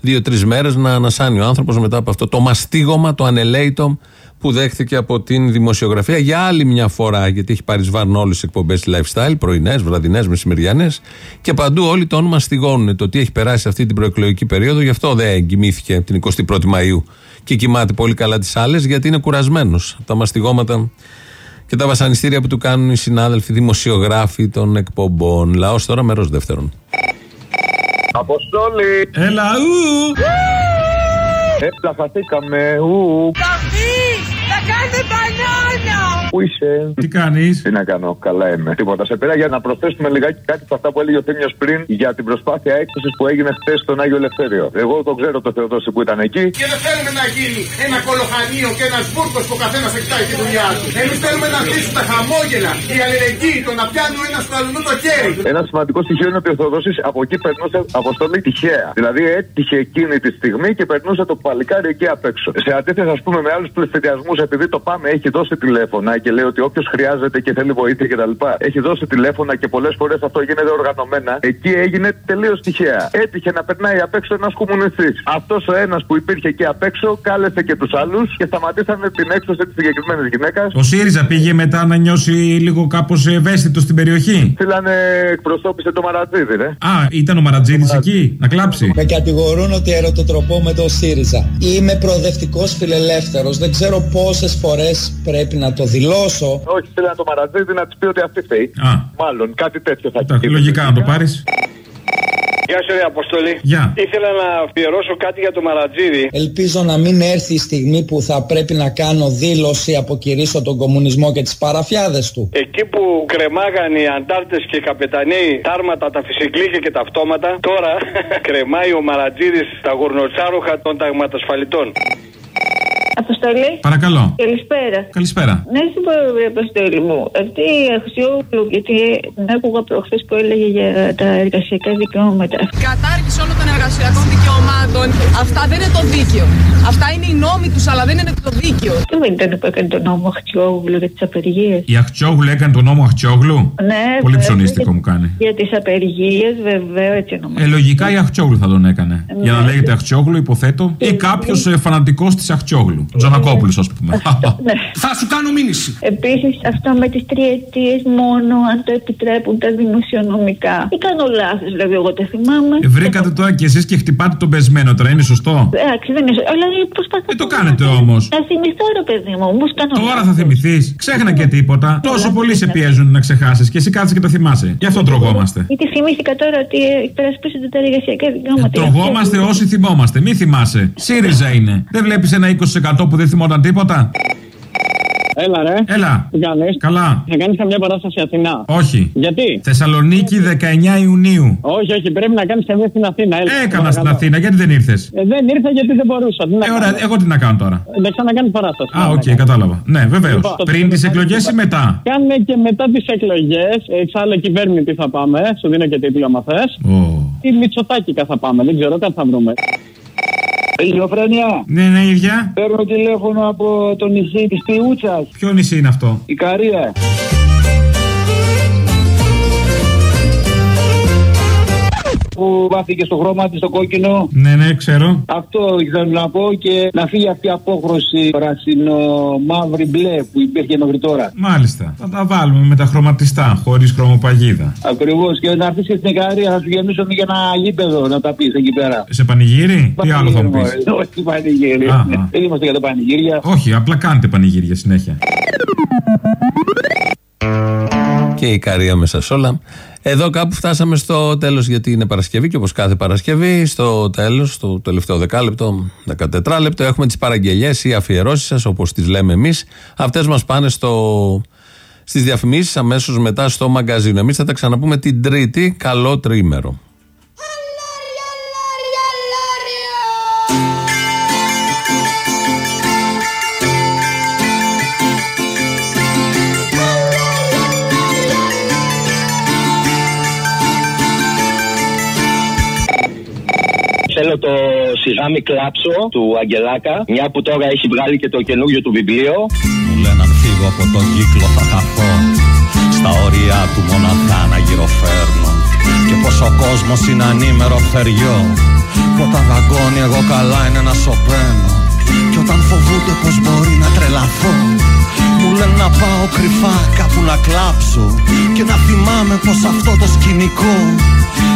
S3: δύο-τρεις μέρες να ανασάνει ο άνθρωπος μετά από αυτό το μαστίγωμα, το ανελέητο που δέχθηκε από την δημοσιογραφία για άλλη μια φορά, γιατί έχει πάρει σβάρν όλες τις εκπομπές lifestyle, πρωινές, βραδινές, μεσημεριανές και παντού όλοι τον μαστιγώνουν το τι έχει περάσει αυτή την προεκλογική περίοδο. Γι' αυτό δεν εγκυμήθηκε την 21η Μαου και κοιμάται πολύ καλά τις άλλες, γιατί είναι κουρασμένος από τα μαστιγώματα και τα βασανιστήρια που του κάνουν οι συνάδελφοι δημοσιογράφοι των εκπομπών. Λαός τώρα, μέρος δεύτερον.
S27: Αποστόλη!
S3: Έλα, ου!
S27: Έλα, χαθήκαμε, ου!
S22: Να κάνετε μπανάνα!
S27: Πού είσαι,
S3: Τι κάνεις;
S27: Τι να κάνω, καλά είμαι. Τίποτα. Σε πέρα για να προσθέσουμε λιγάκι κάτι από αυτά που έλεγε ο Θήμιος πριν για την προσπάθεια έκθεση που έγινε χθες στον Άγιο Ελευθέριο. Εγώ το ξέρω το Θεοδόση που ήταν εκεί.
S28: Και δεν θέλουμε να γίνει ένα κολοχανίο και ένας βούρκος που ο καθένας εκτάει τη δουλειά του. Εμείς θέλουμε να αφήσουμε τα χαμόγελα, η αλληλεγγύη, το να πιάνουμε ένα στο αλλού το χέρι.
S27: Ένα σημαντικό στοιχείο είναι ότι ο Θεοδόσης από εκεί περνούσε αποστολή τυχαία. Δηλαδή έτυχε εκείνη τη στιγμή και περνούσε το παλικάρι εκεί απ' έξω. Σε αντίθεση, ας πούμε, με άλλους πληστηριασμού, επειδή το πάμε έχει δώσει τηλέφωνα και λέει ότι όποιος χρειάζεται και θέλει βοήθεια κτλ. Έχει δώσει τηλέφωνα και πολλές φορές αυτό γίνεται οργανωμένα. Εκεί έγινε τελείως τυχαία. Έτυχε να περνάει απ' έξω ένας κομμουνιστής. Αυτός ο ένας που υπήρχε εκεί απ' έξω κάλεσε και τους άλλους και σταματήσανε την έξωση της συγκεκριμένης γυναίκας.
S17: Ο ΣΥΡΙΖΑ πήγε μετά να νιώσει λίγο κάπως ευαίσθητο στην περιοχή.
S27: Στείλανε, εκπροσώπησε το Μαρατζίδι, ρε.
S17: Α, ήταν ο Μαρατζίδης εκεί, να κλάψει.
S29: Με κατηγορούν ότι ερωτοτροπώ με το ΣΥΡΙΖΑ. Είμαι προοδευτικός φιλελεύθερος. Δεν ξέρω πόσες φορές πρέπει να το δηλώσω.
S27: Όχι, στείλανε το Μαρατζίδι να της πει ότι αυτή φταίει.
S17: Α.
S27: Μάλλον κάτι τέτοιο θα
S17: Εντάξει, λογικά να το πάρεις.
S30: Γεια σου, ρε Αποστολή.
S17: Γεια.
S30: Ήθελα να αφιερώσω κάτι για το Μαρατζίδι.
S29: Ελπίζω να μην έρθει η στιγμή που θα πρέπει να κάνω δήλωση αποκηρύσω τον κομμουνισμό και τις παραφιάδες του.
S30: Εκεί που κρεμάγαν οι αντάρτες και οι καπεταναίοι τα άρματα, τα φυσικλίκια και τα αυτόματα, τώρα [laughs] κρεμάει ο Μαρατζίδης τα γουρνοτσάρουχα των ταγματασφαλιτών.
S31: Αποστολή.
S17: Παρακαλώ.
S31: Καλησπέρα.
S17: Καλησπέρα.
S31: Ναι, στην Αποστολή μου. Αυτή η Αξιόγλου, γιατί την άκουγα προχθές που έλεγε για τα εργασιακά δικαιώματα.
S32: Κατάργηση όλων των εργασιακών δικαιωμάτων. Αυτά δεν είναι το δίκαιο. Αυτά είναι οι νόμοι τους, αλλά δεν είναι το δίκαιο.
S31: Δεν ήταν που έκανε τον νόμο Αχτσιόγλου για τις απεργίες.
S17: Η Αχτσόγλου έκανε τον νόμο Αχτσόγλου.
S31: Ναι,
S17: Πολύ
S31: βέβαια,
S17: ψωνίστικο μου κάνει.
S31: Για τις απεργίες, βεβαίω, έτσι νομίζω.
S17: Ε, λογικά η Αχτσόγλου θα τον έκανε. Για να λέγεται Αχτσόγλου, υποθέτω. Ή κάποιος φανατικός της Αχτσόγλου. Ο Τζανακόπουλο, ας πούμε. [laughs]
S31: Θα σου κάνω μήνυση. Επίσης, αυτό με τις τριετίες μόνο αν το επιτρέπουν τα δημοσιονομικά. Ή κάνω λάθος, δηλαδή, εγώ το θυμάμαι.
S17: Ε, Βρήκατε τώρα κι εσείς και χτυπάτε τον πεσμένο τώρα, είναι σωστό;
S31: Εντάξει, δεν είναι. Αλλά προσπαθώ.
S17: Ε, το κάνετε όμως.
S31: Να θυμηθώ, ρε παιδί μου, όμως κάνω.
S17: Τώρα θα θυμηθείς. Ξέχνα και τίποτα. Τόσο πολύ σε πιέζουν να ξεχάσεις και εσύ κάτσε και το θυμάσαι. Γι' αυτό τρογόμαστε.
S31: Γιατί θυμήθηκα τώρα ότι υπερασπίζονται τα εργασιακά δικαιώματα.
S17: Τρογόμαστε όσοι θυμόμαστε. Μη θυμάσαι. [laughs] ΣΥΡΙΖΑ είναι. Δεν βλέπεις ένα 20% που δεν θυμόταν τίποτα.
S33: Έλα, ρε.
S17: Έλα.
S33: Τι κάνεις;
S17: Καλά.
S33: Θα κάνεις καμιά παράσταση Αθηνά.
S17: Όχι.
S33: Γιατί;
S17: Θεσσαλονίκη 19 Ιουνίου.
S33: Όχι, όχι, πρέπει να κάνεις καμιά στην Αθήνα. Έλα,
S17: Έκανα
S33: παρακαλώ.
S17: στην Αθήνα, γιατί δεν ήρθες;
S33: Ε, δεν ήρθα γιατί δεν μπορούσα. Τι να
S17: Ε,
S33: κάνω.
S17: ωραία, εγώ τι να κάνω τώρα;
S33: Ε, Να ξανακάνει παράσταση.
S17: Α, οκ, κατάλαβα. Ναι, βεβαίως.
S33: Λοιπόν,
S17: Πριν τις εκλογές ή μετά;
S33: Κάνουμε και μετά τις εκλογές. Εξάλλου ακυβέρνητοι θα πάμε. Σου δίνω και τίτλο άμα θες. Ή Μητσοτάκικα θα πάμε. Δεν ξέρω, κάτι θα βρούμε.
S24: Ελληνοφρένεια.
S17: Ναι, ναι, ίδια.
S24: Παίρνω τηλέφωνο από το νησί της Πιούτσα.
S17: Ποιο νησί είναι αυτό;
S24: Η Καρία.
S32: Που βάφηκε στο χρώμα της, στο κόκκινο.
S17: Ναι, ναι, ξέρω.
S32: Αυτό ήθελα να πω και να φύγει αυτή η απόχρωση πράσινο-μαύρη μπλε που υπήρχε μέχρι τώρα.
S17: Μάλιστα. Θα τα βάλουμε με τα χρωματιστά, χωρίς χρωμοπαγίδα.
S32: Ακριβώς. Και να έρθεις και στην Ικαρία, θα σου γεμίσουμε για ένα γήπεδο να τα πεις εκεί πέρα.
S17: Σε πανηγύρι, τι άλλο θα μου πεις;
S32: Όχι πανηγύρι. Δεν είμαστε για τα πανηγύρια.
S17: Όχι, απλά κάνετε πανηγύρια συνέχεια.
S3: Και η Ικαρία μέσα σε όλα. Εδώ κάπου φτάσαμε στο τέλο, γιατί είναι Παρασκευή και όπω κάθε Παρασκευή, στο τέλο, στο τελευταίο δεκάλεπτο, 14 λεπτό, έχουμε τι παραγγελίε ή αφιερώσει σα, όπω τι λέμε εμεί. Αυτέ μα πάνε στο, στι διαφημίσει αμέσω μετά στο μαγκαζίνο. Εμεί θα τα ξαναπούμε την Τρίτη. Καλό τρίμερο.
S34: Θέλω το σιγάμι κλάψο του Αγγελάκα, μια που τώρα έχει βγάλει και το καινούριο του βιβλίο.
S35: Μου λένε αν φύγω από τον κύκλο θα χαθώ. Στα όρια του μοναχά να γυροφέρνω. Και πως ο κόσμος είναι ανήμερο θεριό Που όταν δαγκώνει εγώ καλά είναι να σωπαίνω. Και όταν φοβούνται πως μπορεί να τρελαθώ μου λένε να πάω κρυφά κάπου να κλάψω Και να θυμάμαι πως αυτό το σκηνικό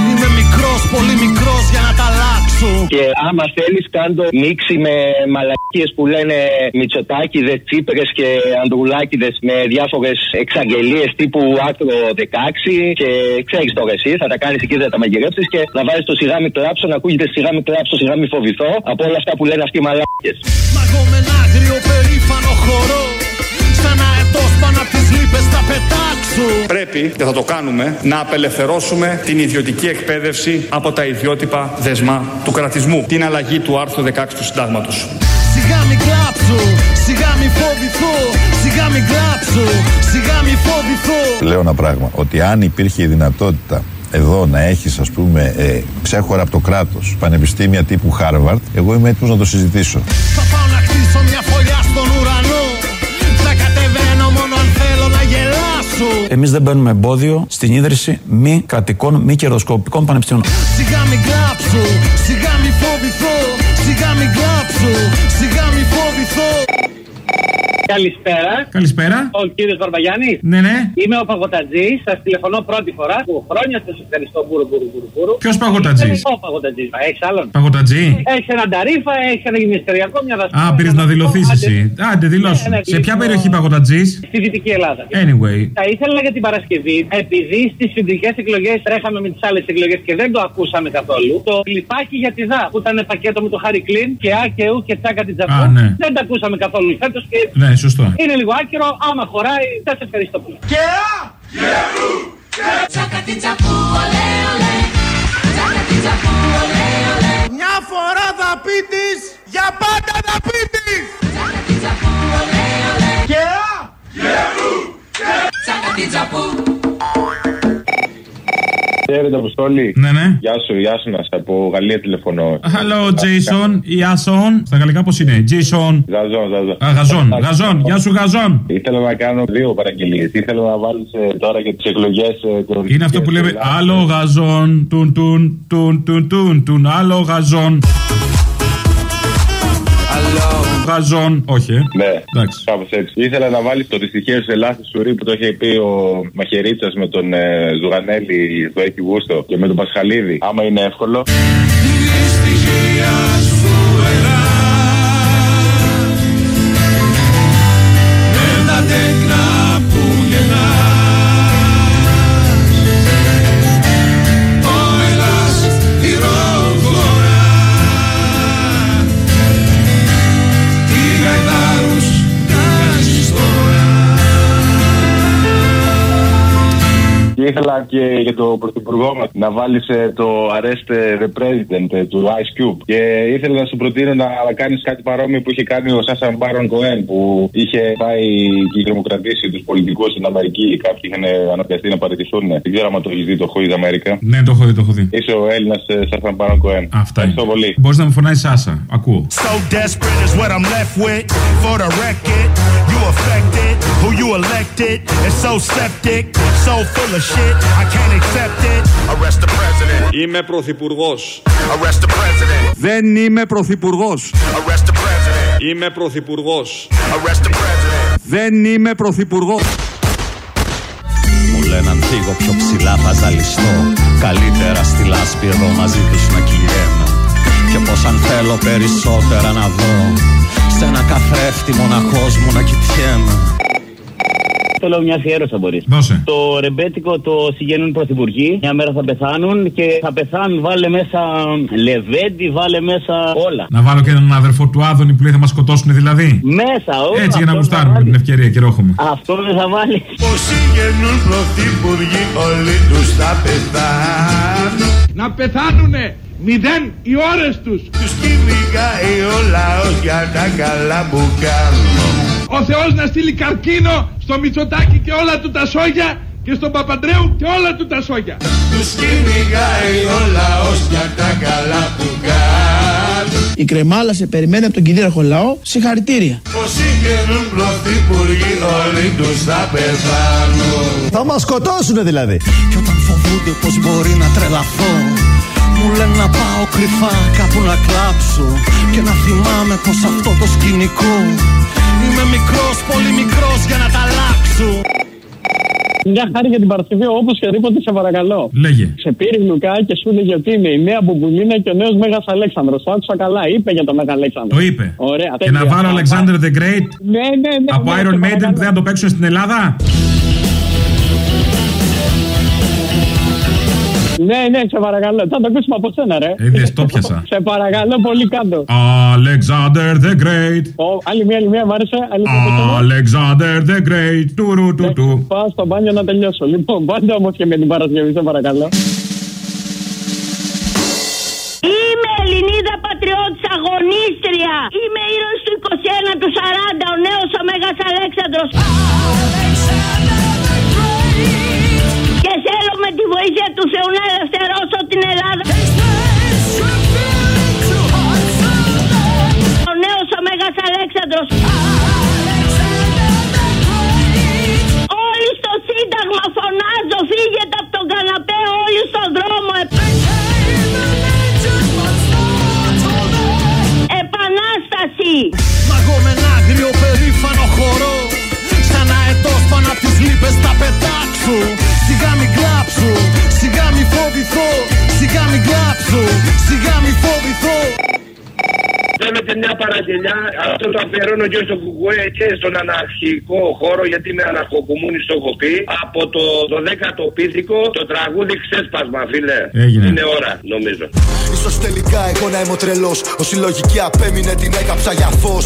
S35: Είμαι μικρός, πολύ μικρός για να τα αλλάξω.
S34: Και άμα θέλεις κάντο μίξη με μαλακίες που λένε Μητσοτάκηδες, Τσίπρες και Ανδρουλάκηδες Με διάφορες εξαγγελίες τύπου άκρο 16 Και ξέρεις τώρα εσύ θα τα κάνεις εκεί θα τα μαγειρέψεις Και να βάλεις το σιγάμι κλάψο να ακούγεται σιγάμι κλάψο, σιγάμι φοβηθώ Από όλα αυτά που λένε αυτοί οι μαλακίες.
S35: Μα εγώ με ένα άγριο περήφανο χορό Σαν αετός πάνω απ' τις λύπες θα πετάξω
S36: Πρέπει και θα το κάνουμε να απελευθερώσουμε την ιδιωτική εκπαίδευση από τα ιδιότυπα δεσμά του κρατισμού. Την αλλαγή του άρθρου 16 του συντάγματος.
S35: Σιγά μη κλάψω, σιγά μη φοβηθώ Σιγά μη κλάψω, σιγά μη φοβηθώ
S2: Λέω ένα πράγμα, ότι αν υπήρχε η δυνατότητα εδώ να έχεις ας πούμε ε, ξέχωρα από το κράτος πανεπιστήμια τύπου Harvard εγώ είμαι έτοιμος να το συζητήσω
S17: Εμείς δεν μπαίνουμε εμπόδιο στην ίδρυση μη κρατικών, μη κερδοσκοπικών πανεπιστήμιων.
S35: Σιγά μη κλάψω, σιγά
S32: Καλησπέρα.
S17: Καλησπέρα.
S32: Ο κύριος Μπαρμπαγιάννη.
S17: Ναι, ναι.
S32: Είμαι ο Παγωτατζής. Σας τηλεφωνώ πρώτη φορά. Που χρόνια σας ευχαριστώ. Μπουρου, μπουρου, μπουρου, μπουρου.
S17: Ποιος Παγωτατζής;
S32: Ο Παγωτατζής. Έχεις άλλον.
S17: Παγωτατζή.
S32: Έχεις έναν ταρήφα, έχεις ένα γυμναστηριακό, μια δασκάλα.
S17: Α, πήρες να δηλωθείς εσύ. Άντε, δηλώσου.
S32: Ναι, ναι,
S17: Σε ποια
S32: ναι.
S17: περιοχή παγωτατζής;
S32: Στη Δυτική Ελλάδα.
S17: Anyway.
S32: Θα ήθελα για την Παρασκευή, επειδή στις φοιτητικέ εκλογές τρέχαμε με τις άλλες εκλογές και δεν το ακούσαμε καθόλου, το κλιπάκι για τη ΔΑ που ήταν πακέτο με το Χάρι Κλίν και Α και Ου και Τσάκα την Τζαπού.
S17: Α, ναι.
S32: Δεν το ακούσαμε καθόλου φέτος και
S17: Ναι, σωστό.
S32: είναι λίγο άκυρο. Άμα χωράει, σα ευχαριστώ πολύ.
S35: Και Α! Μια φορά θα πίτης, για πάντα θα πίτης Και Α
S37: Χαίρετε, Αποστόλη.
S17: Ναι, ναι.
S37: Γεια σου, γεια σου, να σε από Γαλλία τηλεφωνώ.
S17: Hello, Jason. Ιάσον. Στα γαλλικά πώς είναι; Jason.
S37: Ζαζόν, ζαζόν.
S17: Α, Γαζόν. Γαζόν. Γεια σου, Γαζόν.
S37: Ήθελα να κάνω δύο παραγγελίες. Ήθελα να βάλεις τώρα για τις εκλογές.
S17: Είναι αυτό που λέμε άλλο γαζόν. Τουν, τουν, τουν, τουν, τουν, τουν. Άλλο γαζόν. Γαζόν. Όχι, ε.
S37: Ναι,
S17: Εντάξει.
S37: κάπως έτσι. Ήθελα να βάλει το δυστυχές ελάχιστο σουρί που το είχε πει ο Μαχαιρίτσα με τον ε, Ζουγανέλη στο Έχει Γούστο και με τον Πασχαλίδη. Άμα είναι εύκολο.
S35: Δυστυχία σου
S37: ήθελα και για το πρωθυπουργό μας να βάλει το Arrest the President ε, του Ice Cube. Και ήθελα να σου προτείνω να κάνεις κάτι παρόμοιο που είχε κάνει ο Σάσα Μπάρον Κοέν που είχε πάει και τρομοκρατήσει τους πολιτικούς στην Αμερική. Κάποιοι είχαν αναγκαστεί να παραιτηθούν. Δεν ξέρω αν το έχεις δει το Χόιδ Αμέρικα.
S17: Ναι, το έχω δει, το έχω δει.
S37: Είσαι ο Έλληνας Σάσα Μπάρον Κοέν.
S17: Αυτά είναι.
S37: Ευχαριστώ πολύ.
S17: Μπορείς να με φωνάεις Σάσα. Ακούω.
S35: So desperate is what I'm left with for the record. You
S13: affected? Who you elected? It's so septic, so full of shit. I can't accept it. Arrest the president.
S38: Είμαι πρωθυπουργός.
S13: Arrest the president.
S38: Δεν είμαι πρωθυπουργός.
S13: Arrest the president.
S38: Είμαι πρωθυπουργός.
S13: Arrest the president.
S38: Δεν είμαι πρωθυπουργός.
S34: Μου λένε αν φύγω πιο ψηλά θα ζαλιστώ Καλύτερα στη λάσπη εδώ μαζί τους να κυλιέμαι Και πως αν θέλω περισσότερα να δω Σ' ένα καθρέφτη μοναχός μου να κοιτιέμαι
S39: Θέλω μια αφιέρωση, μπορείς.
S17: Δώσε.
S39: Το ρεμπέτικο το συγγενούν πρωθυπουργοί. Μια μέρα θα πεθάνουν και θα πεθάνουν. Βάλε μέσα λεβέντι, βάλε μέσα όλα.
S17: Να βάλω και έναν αδερφό του Άδωνη που λέει θα μας σκοτώσουν δηλαδή.
S39: Μέσα, όλα.
S17: Έτσι για να
S39: αυτό θα
S17: γουστάρουμε
S39: βάλεις.
S17: την ευκαιρία και ρόχομαι.
S39: Αυτό δεν θα βάλεις.
S13: Όσοι γεννούν πρωθυπουργοί όλοι τους θα πεθάνουν
S40: Να πεθάνουνε μηδέν οι ώρες τους.
S13: Τους κυνηγάει ο λαός για τα καλά που κάνουν
S40: Ο Θεός να στείλει καρκίνο στο Μητσοτάκι και όλα του τα σόγια και στον Παπαντρέου και όλα του τα σόγια.
S13: Τους κυνηγάει ο λαός για τα καλά που κάνουν
S35: Η κρεμάλα σε περιμένει από τον κυρίαρχο λαό. Συγχαρητήρια.
S13: Όσοι γεννούν πρωθυπουργοί όλοι τους θα πεθάνουν
S5: Θα μας σκοτώσουνε δηλαδή.
S34: Κι όταν φοβούνται πως μπορεί να τρελαθώ Μου λένε να πάω κρυφά κάπου να κλάψω Και να θυμάμαι πως αυτό το σκηνικό Είμαι μικρός, πολύ μικρός για να τα αλλάξω
S33: Μια χάρη για την Παρασκευή, όπως και τίποτε, σε παρακαλώ.
S17: Λέγε.
S33: Σε πήρε γλουκά και σου έλεγε ότι είναι η νέα Μπουμπουλίνα και ο νέος Μέγας Αλέξανδρος. Το άκουσα καλά. Είπε για το Μέγα Αλέξανδρο.
S17: Το είπε.
S33: Ωραία.
S17: Και να
S33: τέλεια.
S17: βάλω Alexander the Great
S33: Ναι, ναι, ναι.
S17: από
S33: ναι,
S17: Iron
S33: σε
S17: Maiden
S33: παρακαλώ.
S17: που δεν θα το παίξουν στην Ελλάδα.
S33: Ναι, ναι, σε παρακαλώ. Θα το ακούσουμε από σένα, ρε.
S17: Είδες, το πιάσα.
S33: σε παρακαλώ πολύ κάτω.
S17: Alexander the Great.
S33: Ω, άλλη μία, άλλη μία, μ' άρεσε. Άλλη μία, από σένα.
S17: Alexander the Great. Τουρου του του.
S33: Πάω στο μπάνιο να τελειώσω. Λοιπόν, πάντα όμως και με την Παρασκευή, σε παρακαλώ.
S41: Είμαι Ελληνίδα
S37: το αφιερώνω και στο Κουκουέ και στον αναρχικό χώρο γιατί είμαι αναρχοκομμούνης το έχω πει. Από το 12ο πίθηκο το τραγούδι ξέσπασμα φίλε.
S17: Έγινε.
S37: Είναι ώρα νομίζω.
S42: Ίσως τελικά εγώ να είμαι ο τρελός Όσοι λογική απέμεινε την έκαψα για φως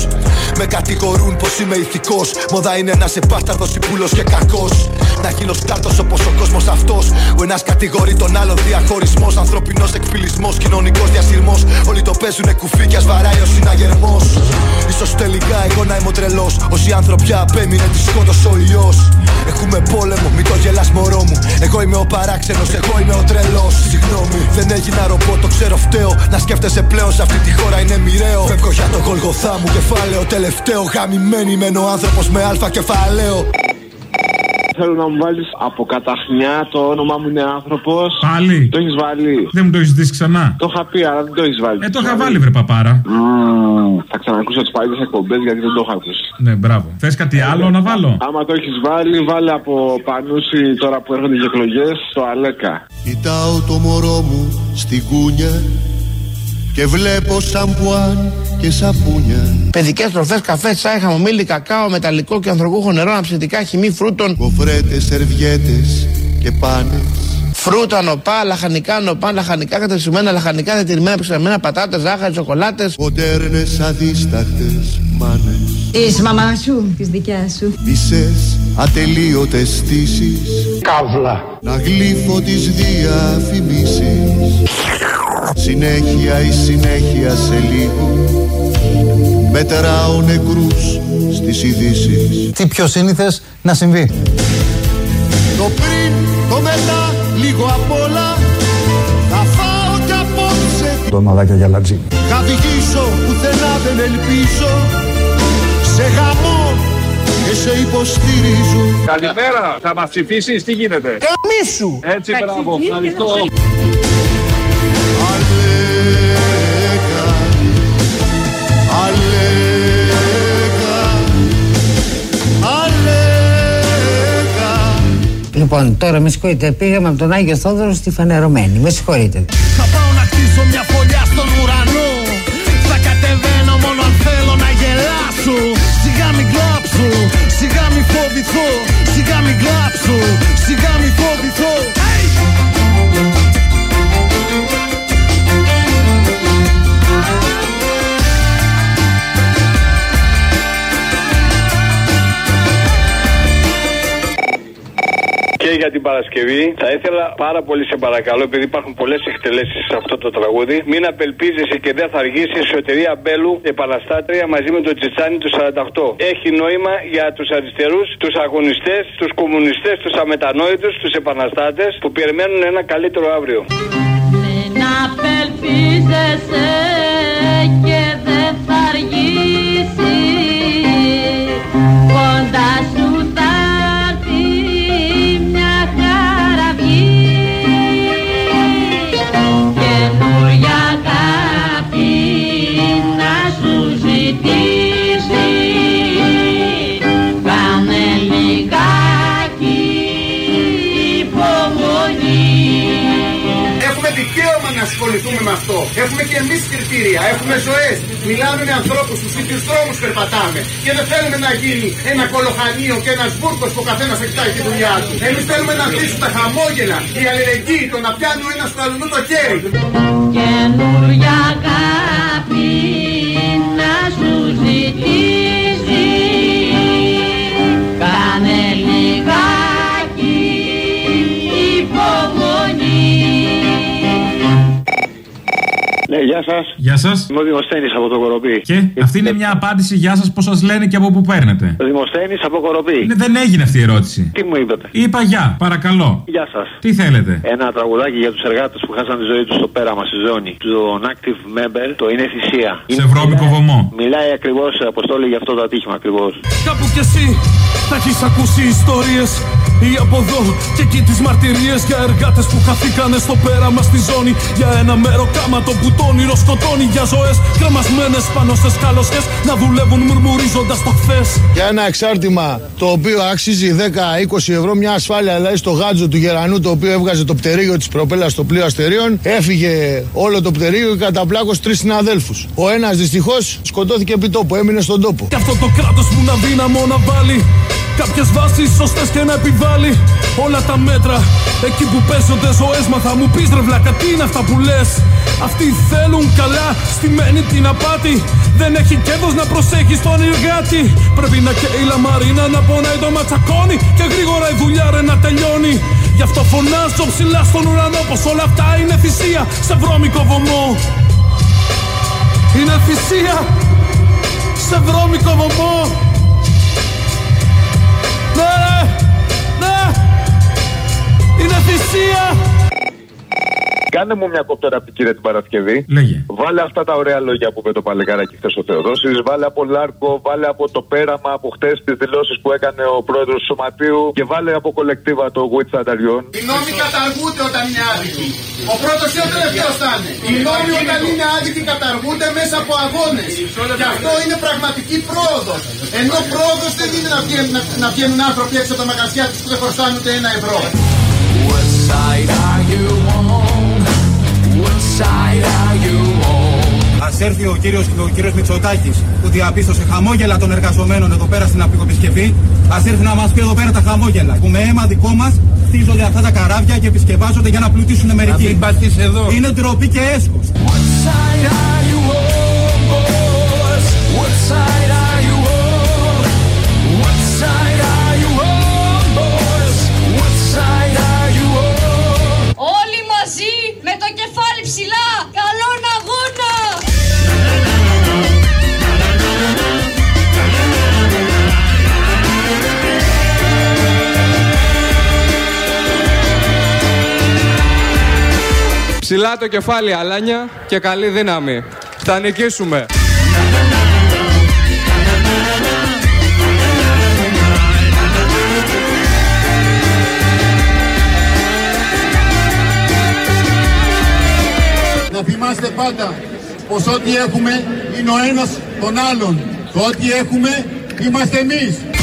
S42: Με κατηγορούν πως είμαι ηθικός. Μόδα είναι ένας επάσταρδος υπούλος και κακός. Να γίνω σκάρτος όπως ο κόσμος αυτός. Ο ένας κατηγορεί τον άλλον διαχωρισμός. Ανθρωπινός εκφυλισμός, κοινωνικός διασυρμός. Όλοι το παίζουνε κουφί και ας βαράει ο συναγερμός. Ίσως τελικά εγώ να είμαι ο τρελός. Όσοι ανθρωπιά απέμεινε τη σκότωσε ο ιός Έχουμε πόλεμο, μην το γελάς μωρό μου. Εγώ είμαι ο παράξενος, εγώ είμαι ο τρελός. Συγγνώμη, δεν έγινα ρομπό, το ξέρω φταίω. Να σκέφτεσαι πλέον σε αυτή τη χώρα είναι μοιραίο. Φεύγω για το γολγοθά μου κεφάλαιο τελευταίο Γαμημένη μένω άνθρωπος με αλφα κεφαλαίο
S43: Θέλω να μου βάλεις από καταχνιά το όνομά μου είναι άνθρωπος.
S17: Πάλι.
S43: Το έχεις βάλει.
S17: Δεν μου το έχεις δεις ξανά.
S43: Το είχα πει, αλλά δεν το έχεις βάλει.
S17: Ε, το είχα βάλει, βρε παπάρα.
S43: Μμμ, θα ξανακούσω τις παλιές εκπομπές γιατί δεν το είχα ακούσει.
S17: Ναι, μπράβο. Θες κάτι άλλο να βάλω;
S43: Άμα το έχεις βάλει, βάλε από πανούση τώρα που έρχονται οι εκλογές το Αλέκα.
S5: Κοιτάω το μωρό μου στην κούνια και βλέπω σαμπουάν και σαπούνια.
S35: Παιδικές τροφές, καφέ, τσάι, χαμομήλι, κακάο, μεταλλικό και ανθρωπούχο νερό, αναψυντικά, χυμή φρούτων.
S5: Κοφρέτες, σερβιέτες και πάνες.
S35: Φρούτα, νοπά, λαχανικά, νοπά, λαχανικά κατεψημένα, λαχανικά διατηρημένα, ψημένα, πατάτες, ζάχαρη, σοκολάτε.
S5: Μοντέρνες αδίστακτες μάνες.
S44: Της μαμά σου, της δικιά σου.
S5: Μισές ατελείωτες στήσεις.
S44: Καύλα.
S5: Να γλύφω τις διαφημίσεις. Συνέχεια η συνέχεια σε λίγο. Μετράω νεκρούς στις ειδήσεις. Τι πιο σύνηθες να συμβεί; Το πριν, το μετά, λίγο απ' όλα Θα φάω κι απόψε
S4: Ντοναδάκια για λατζί.
S5: Θα διηγήσω, πουθενά δεν ελπίζω Σε γαμό και
S45: σε υποστηρίζω
S46: Καλημέρα, θα μας ψηφίσεις, τι γίνεται;
S35: Καμίσου!
S46: Έτσι, μπράβο, ευχαριστώ.
S47: Λοιπόν, τώρα με συγχωρείτε, πήγαμε από τον Άγιο Θόδωρο στη Φανερωμένη. Με συγχωρείτε.
S37: Θα πάω να χτίσω μια φωλιά στον ουρανό Θα κατεβαίνω μόνο αν θέλω να γελάσω Σιγά μην κλάψω, σιγά μην φοβηθώ Σιγά μην κλάψω, σιγά μην φοβηθώ
S48: για την Παρασκευή θα ήθελα πάρα πολύ σε παρακαλώ, επειδή υπάρχουν πολλές εκτελέσεις σε αυτό το τραγούδι, μην απελπίζεσαι και δεν θα αργήσει η σωτηρία Μπέλου επαναστάτρια μαζί με τον Τσιτσάνι του 48. Έχει νόημα για τους αριστερούς, τους αγωνιστές, τους κομμουνιστές, τους αμετανόητους, τους επαναστάτες που περιμένουν ένα καλύτερο αύριο.
S49: Να απελπίζεσαι και δεν θα αργήσει Κοντά σου θα
S28: ασχοληθούμε με αυτό. Έχουμε και εμείς κριτήρια. Έχουμε ζωές. Μιλάμε με ανθρώπους, του ίδιους δρόμους περπατάμε. Και δεν θέλουμε να γίνει ένα κολοχανίο και ένας βούρκος που ο καθένας εκτάει τη δουλειά του. Εμείς θέλουμε να αφήσουμε τα χαμόγελα, η αλληλεγγύη, το να πιάνουμε ένας στο αλλού το χέρι.
S49: Καινούρια
S50: γεια σας.
S51: Γεια σας.
S50: Είμαι ο Δημοσθένης από το Κοροπή.
S51: Και αυτή είναι μια απάντηση γεια σας πώς σας λένε και από πού παίρνετε.
S50: Ο Δημοσθένης από Κοροπή.
S51: Ναι, δεν έγινε αυτή η ερώτηση.
S50: Τι μου είπατε;
S51: Είπα γεια, παρακαλώ.
S50: Γεια σας.
S51: Τι θέλετε;
S50: Ένα τραγουδάκι για τους εργάτες που χάσαν τη ζωή τους στο πέραμα στη ζώνη. Τον active member, το είναι θυσία.
S51: Σε βρώμικο βωμό.
S50: Μιλάει ακριβώς αποστόλη για αυτό το ατύχημα ακριβώς.
S37: Κάπου κι εσύ θα έχεις ακούσει ιστορίες ή από εδώ και εκεί τις μαρτυρίες για εργάτες που χαθήκανε στο πέραμα στη ζώνη. Για ένα μέρο κάματο που το όνειρο σκοτώνει. Για ζωές κρεμασμένες πάνω σε σκάλωσχε να δουλεύουν μουρμουρίζοντας το χθες.
S52: Για ένα εξάρτημα το οποίο αξίζει 10-20 ευρώ, μια ασφάλεια δηλαδή στο γάτζο του γερανού το οποίο έβγαζε το πτερίγιο της προπέλας στο πλοίο αστερίων, έφυγε όλο το πτερίγιο και καταπλάκωσε τρεις συναδέλφους. Ο ένας δυστυχώς σκοτώθηκε επί τόπου, έμεινε στον τόπο.
S37: Και αυτό το κράτος που να δύναμο να βάλει Κάποιες βάσεις σωστές και να επιβάλλει όλα τα μέτρα. Εκεί που παίζονται ζωές, μα θα μου πεις ρε βλάκα, τι είναι αυτά που λες; Αυτοί θέλουν καλά, στημένη την απάτη. Δεν έχει κέρδος να προσέχεις τον εργάτη. Πρέπει να καίει η λαμαρίνα, να πονάει το ματσακόνι. Και γρήγορα η δουλειά ρε να τελειώνει. Γι' αυτό φωνάζω ψηλά στον ουρανό πως όλα αυτά είναι θυσία σε βρώμικο βωμό. Είναι θυσία σε βρώμικο βωμό. Ναι, ναι, είναι θυσία.
S27: Κάνε μου μια κοπτεραπτική ρε την Παρασκευή.
S51: Λέγε.
S27: Βάλε αυτά τα ωραία λόγια που είπε το παλικάράκι χθες ο Θεοδόσης. Βάλε από Λάρκο, βάλε από το πέραμα από χτες τις δηλώσεις που έκανε ο πρόεδρος του Σωματείου και βάλε από κολεκτίβα το Γουίτ Σανταριών.
S28: Οι νόμοι καταργούνται όταν είναι άδικοι. Ο πρώτος ή ο τελευταίος θα είναι. Οι νόμοι όταν είναι άδικοι καταργούνται μέσα από αγώνες. Και αυτό είναι πραγματική πρόοδος. Ενώ πρόοδος δεν είναι να βγαίνουν, να, να βγαίνουν άνθρωποι έξω από τα μαγαζιά τους που δεν χρωστάνε ούτε ένα ευρώ.
S2: What side are you on? What side are you on?
S53: Ας έρθει ο κύριος, ο κύριος Μητσοτάκης που διαπίστωσε χαμόγελα των εργαζομένων εδώ πέρα στην απεικοπισκευή. Ας έρθει να μας πει εδώ πέρα τα χαμόγελα που με αίμα δικό μας χτίζονται αυτά τα καράβια και επισκευάζονται για να πλουτίσουν μερικοί. μην πατείς εδώ. Είναι ντροπή και έσχος.
S49: Ψηλά
S54: το κεφάλι, αλάνια και καλή δύναμη. Θα νικήσουμε.
S55: Να θυμάστε πάντα πως ό,τι έχουμε είναι ο ένας τον άλλον. Το ό,τι έχουμε είμαστε εμείς.